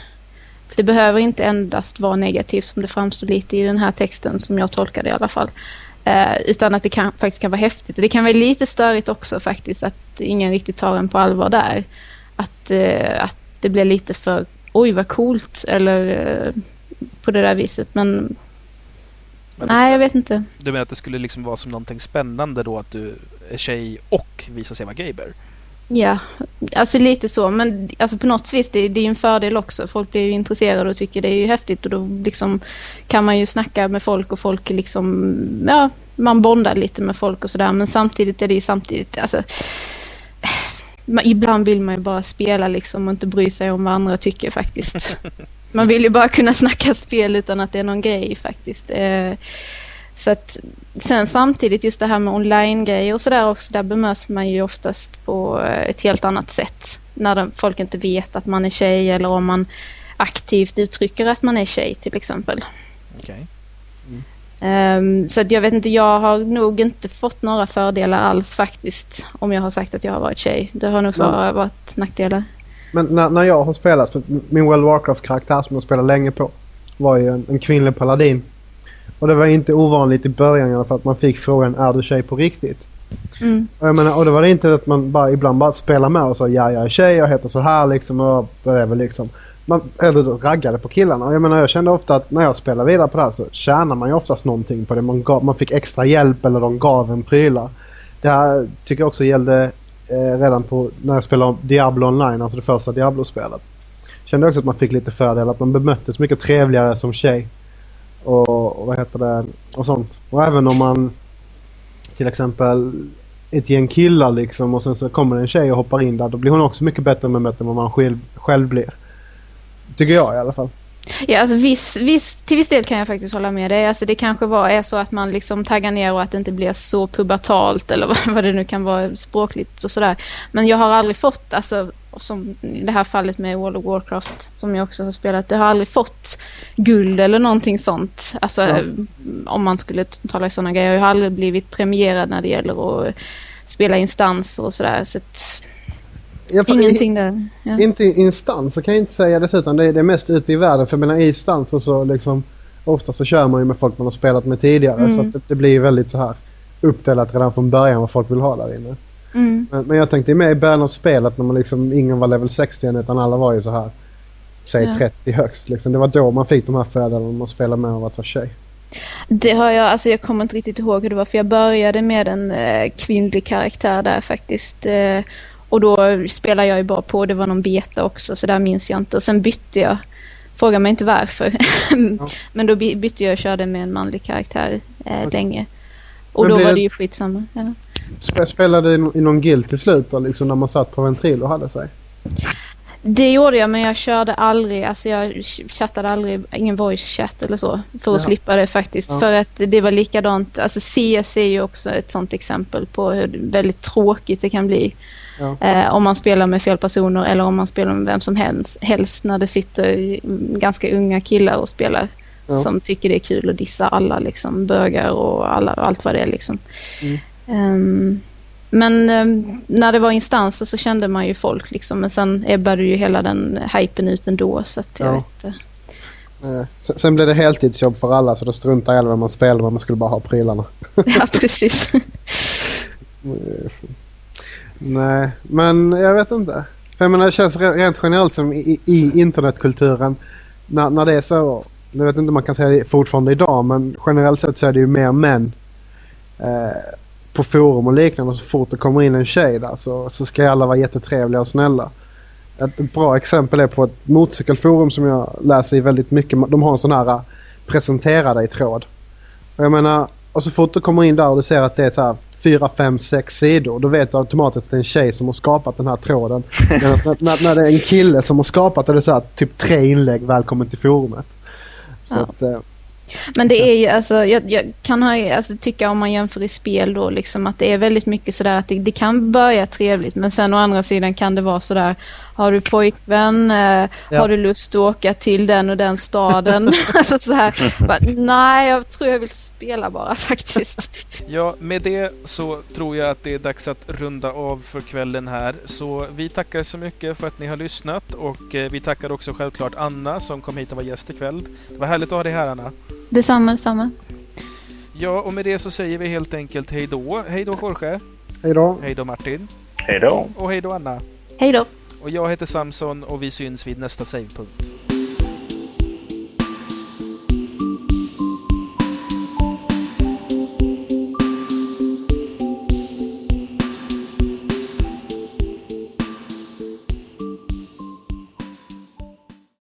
Det behöver inte endast vara negativt som det framstår lite i den här texten som jag tolkar det i alla fall. Eh, utan att det kan, faktiskt kan vara häftigt. Och det kan vara lite störigt också faktiskt att ingen riktigt tar en på allvar där. Att, eh, att det blir lite för oj vad coolt eller eh, på det där viset. Men men Nej, jag vet inte. Du menar att det skulle liksom vara som någonting spännande då att du är tjej och visar sig vara gayber? Ja, alltså lite så. Men alltså på något vis, det, det är ju en fördel också. Folk blir ju intresserade och tycker det är ju häftigt och då liksom kan man ju snacka med folk och folk liksom, ja, man bondar lite med folk och sådär. Men samtidigt är det ju samtidigt, alltså ibland vill man ju bara spela liksom och inte bry sig om vad andra tycker faktiskt. Man vill ju bara kunna snacka spel utan att det är någon grej faktiskt. Eh, så att, sen samtidigt just det här med online-grejer och sådär också, där bemöts man ju oftast på ett helt annat sätt. när de, folk inte vet att man är tjej eller om man aktivt uttrycker att man är tjej till exempel. Okej. Ehm, så att jag vet inte, jag har nog inte fått några fördelar alls faktiskt om jag har sagt att jag har varit tjej. Det har nog bara varit nackdelar. Men när, när jag har spelat, för min World Warcraft-karaktär som jag spelade länge på var ju en, en kvinnlig paladin. Och det var inte ovanligt i början i alla fall att man fick frågan är du tjej på riktigt? Mm. Och jag menar, och det var det inte att man bara ibland bara spelade med och sa ja jag är tjej, jag heter så här liksom och whatever liksom. Man, eller raggade på killarna. Och jag menar jag kände ofta att när jag spelade vidare på det här så tjänar man ju oftast någonting på det. Man, gav, man fick extra hjälp eller de gav en prylar. Det här tycker jag också gällde eh, redan på när jag spelade Diablo online, alltså det första Diablo-spelet. Kände också att man fick lite fördel, att man bemöttes mycket trevligare som tjej. Och, och vad heter det, och sånt. Och även om man till exempel ett gäng killar liksom och sen så kommer det en tjej och hoppar in där. Då blir hon också mycket bättre bemött än vad man själv, själv blir. Tycker jag i alla fall. Ja, alltså viss, viss, till viss del kan jag faktiskt hålla med dig. Alltså det kanske var, är så att man liksom taggar ner och att det inte blir så pubertalt eller vad, vad det nu kan vara språkligt och sådär. Men jag har aldrig fått, alltså som i det här fallet med World of Warcraft som jag också har spelat, det har aldrig fått guld eller någonting sånt. Alltså Ja. om man skulle tala i sådana grejer. Jag har aldrig blivit premierad när det gäller att spela instanser och sådär. Så att, Fall, ingenting där. Ja. Inte i instanser kan jag inte säga dessutom. Det är, det är mest ute i världen. För jag menar i instanser så liksom ofta så kör man ju med folk man har spelat med tidigare. Mm. Så det, det blir väldigt så här uppdelat redan från början vad folk vill ha där inne. Mm. Men, men jag tänkte med i början av spelet när man liksom ingen var level 60 än utan alla var ju så här. Säg Ja. 30 högst liksom. Det var då man fick de här fördelarna man spelade med och vara tjej. Det har jag, alltså jag kommer inte riktigt ihåg hur det var för jag började med en eh, kvinnlig karaktär där faktiskt. Eh, och då spelade jag ju bara på, det var någon beta också så där minns jag inte. Och sen bytte jag, fråga mig inte varför. Men då by- bytte jag och körde med en manlig karaktär eh, länge. Och Men då var det- ju skitsamma. Ja. Sp- Spelade i, i någon guild till slut då liksom när man satt på ventril och hade sig? Det gjorde jag men jag körde aldrig, alltså jag ch- chattade aldrig, ingen voice chat eller så. För att Ja. slippa det faktiskt. Ja. För att det var likadant, alltså CS är ju också ett sånt exempel på hur väldigt tråkigt det kan bli. Ja. Eh, om man spelar med fel personer eller om man spelar med vem som helst, helst när det sitter mm, ganska unga killar och spelar. Ja. Som tycker det är kul att dissa alla liksom, bögar och alla, allt vad det är liksom. Mm. Ehm, men ehm, när det var instanser så kände man ju folk liksom. Men sen ebbade ju hela den hypen ut ändå så att jag Ja. vet inte. Eh, sen, sen blev det heltidsjobb för alla så då struntar i alla vem man spelade med. Man skulle bara ha prylarna. Ja, precis. Nej, men jag vet inte. För jag menar det känns rent generellt som i, i- internetkulturen. När, när det är så. Jag vet inte om man kan säga det fortfarande idag men generellt sett så är det ju mer män. Eh, på forum och liknande och så fort det kommer in en tjej där så, så ska alla vara jättetrevliga och snälla. Ett, ett bra exempel är på ett motorcykelforum som jag läser i väldigt mycket. De har en sån här eh, presentera dig tråd. Och jag menar, och så fort du kommer in där och du ser att det är så här 4, 5, 6 sidor. Då vet du automatiskt att det är en tjej som har skapat den här tråden. Medan när, när, när det är en kille som har skapat det, är det så här, typ tre inlägg välkommen till forumet. Så Ja. att, eh, Men det är ju alltså, jag, jag kan ha, alltså, tycka om man jämför i spel då liksom att det är väldigt mycket sådär att det, det kan börja trevligt men sen å andra sidan kan det vara sådär har du pojkvän, eh, Ja. har du lust att åka till den och den staden? alltså så här, bara, nej jag tror jag vill spela bara faktiskt. Ja, med det så tror jag att det är dags att runda av för kvällen här. Så vi tackar så mycket för att ni har lyssnat och eh, vi tackar också självklart Anna som kom hit och var gäst ikväll. Det var härligt att ha dig här Anna. Detsamma, detsamma. Ja, och med det så säger vi helt enkelt hej då. Hej då Jorge. hej då. Hej då Martin. Hej då. Och hej då Anna. Hej då! Och jag heter Samson och vi syns vid nästa savepunkt.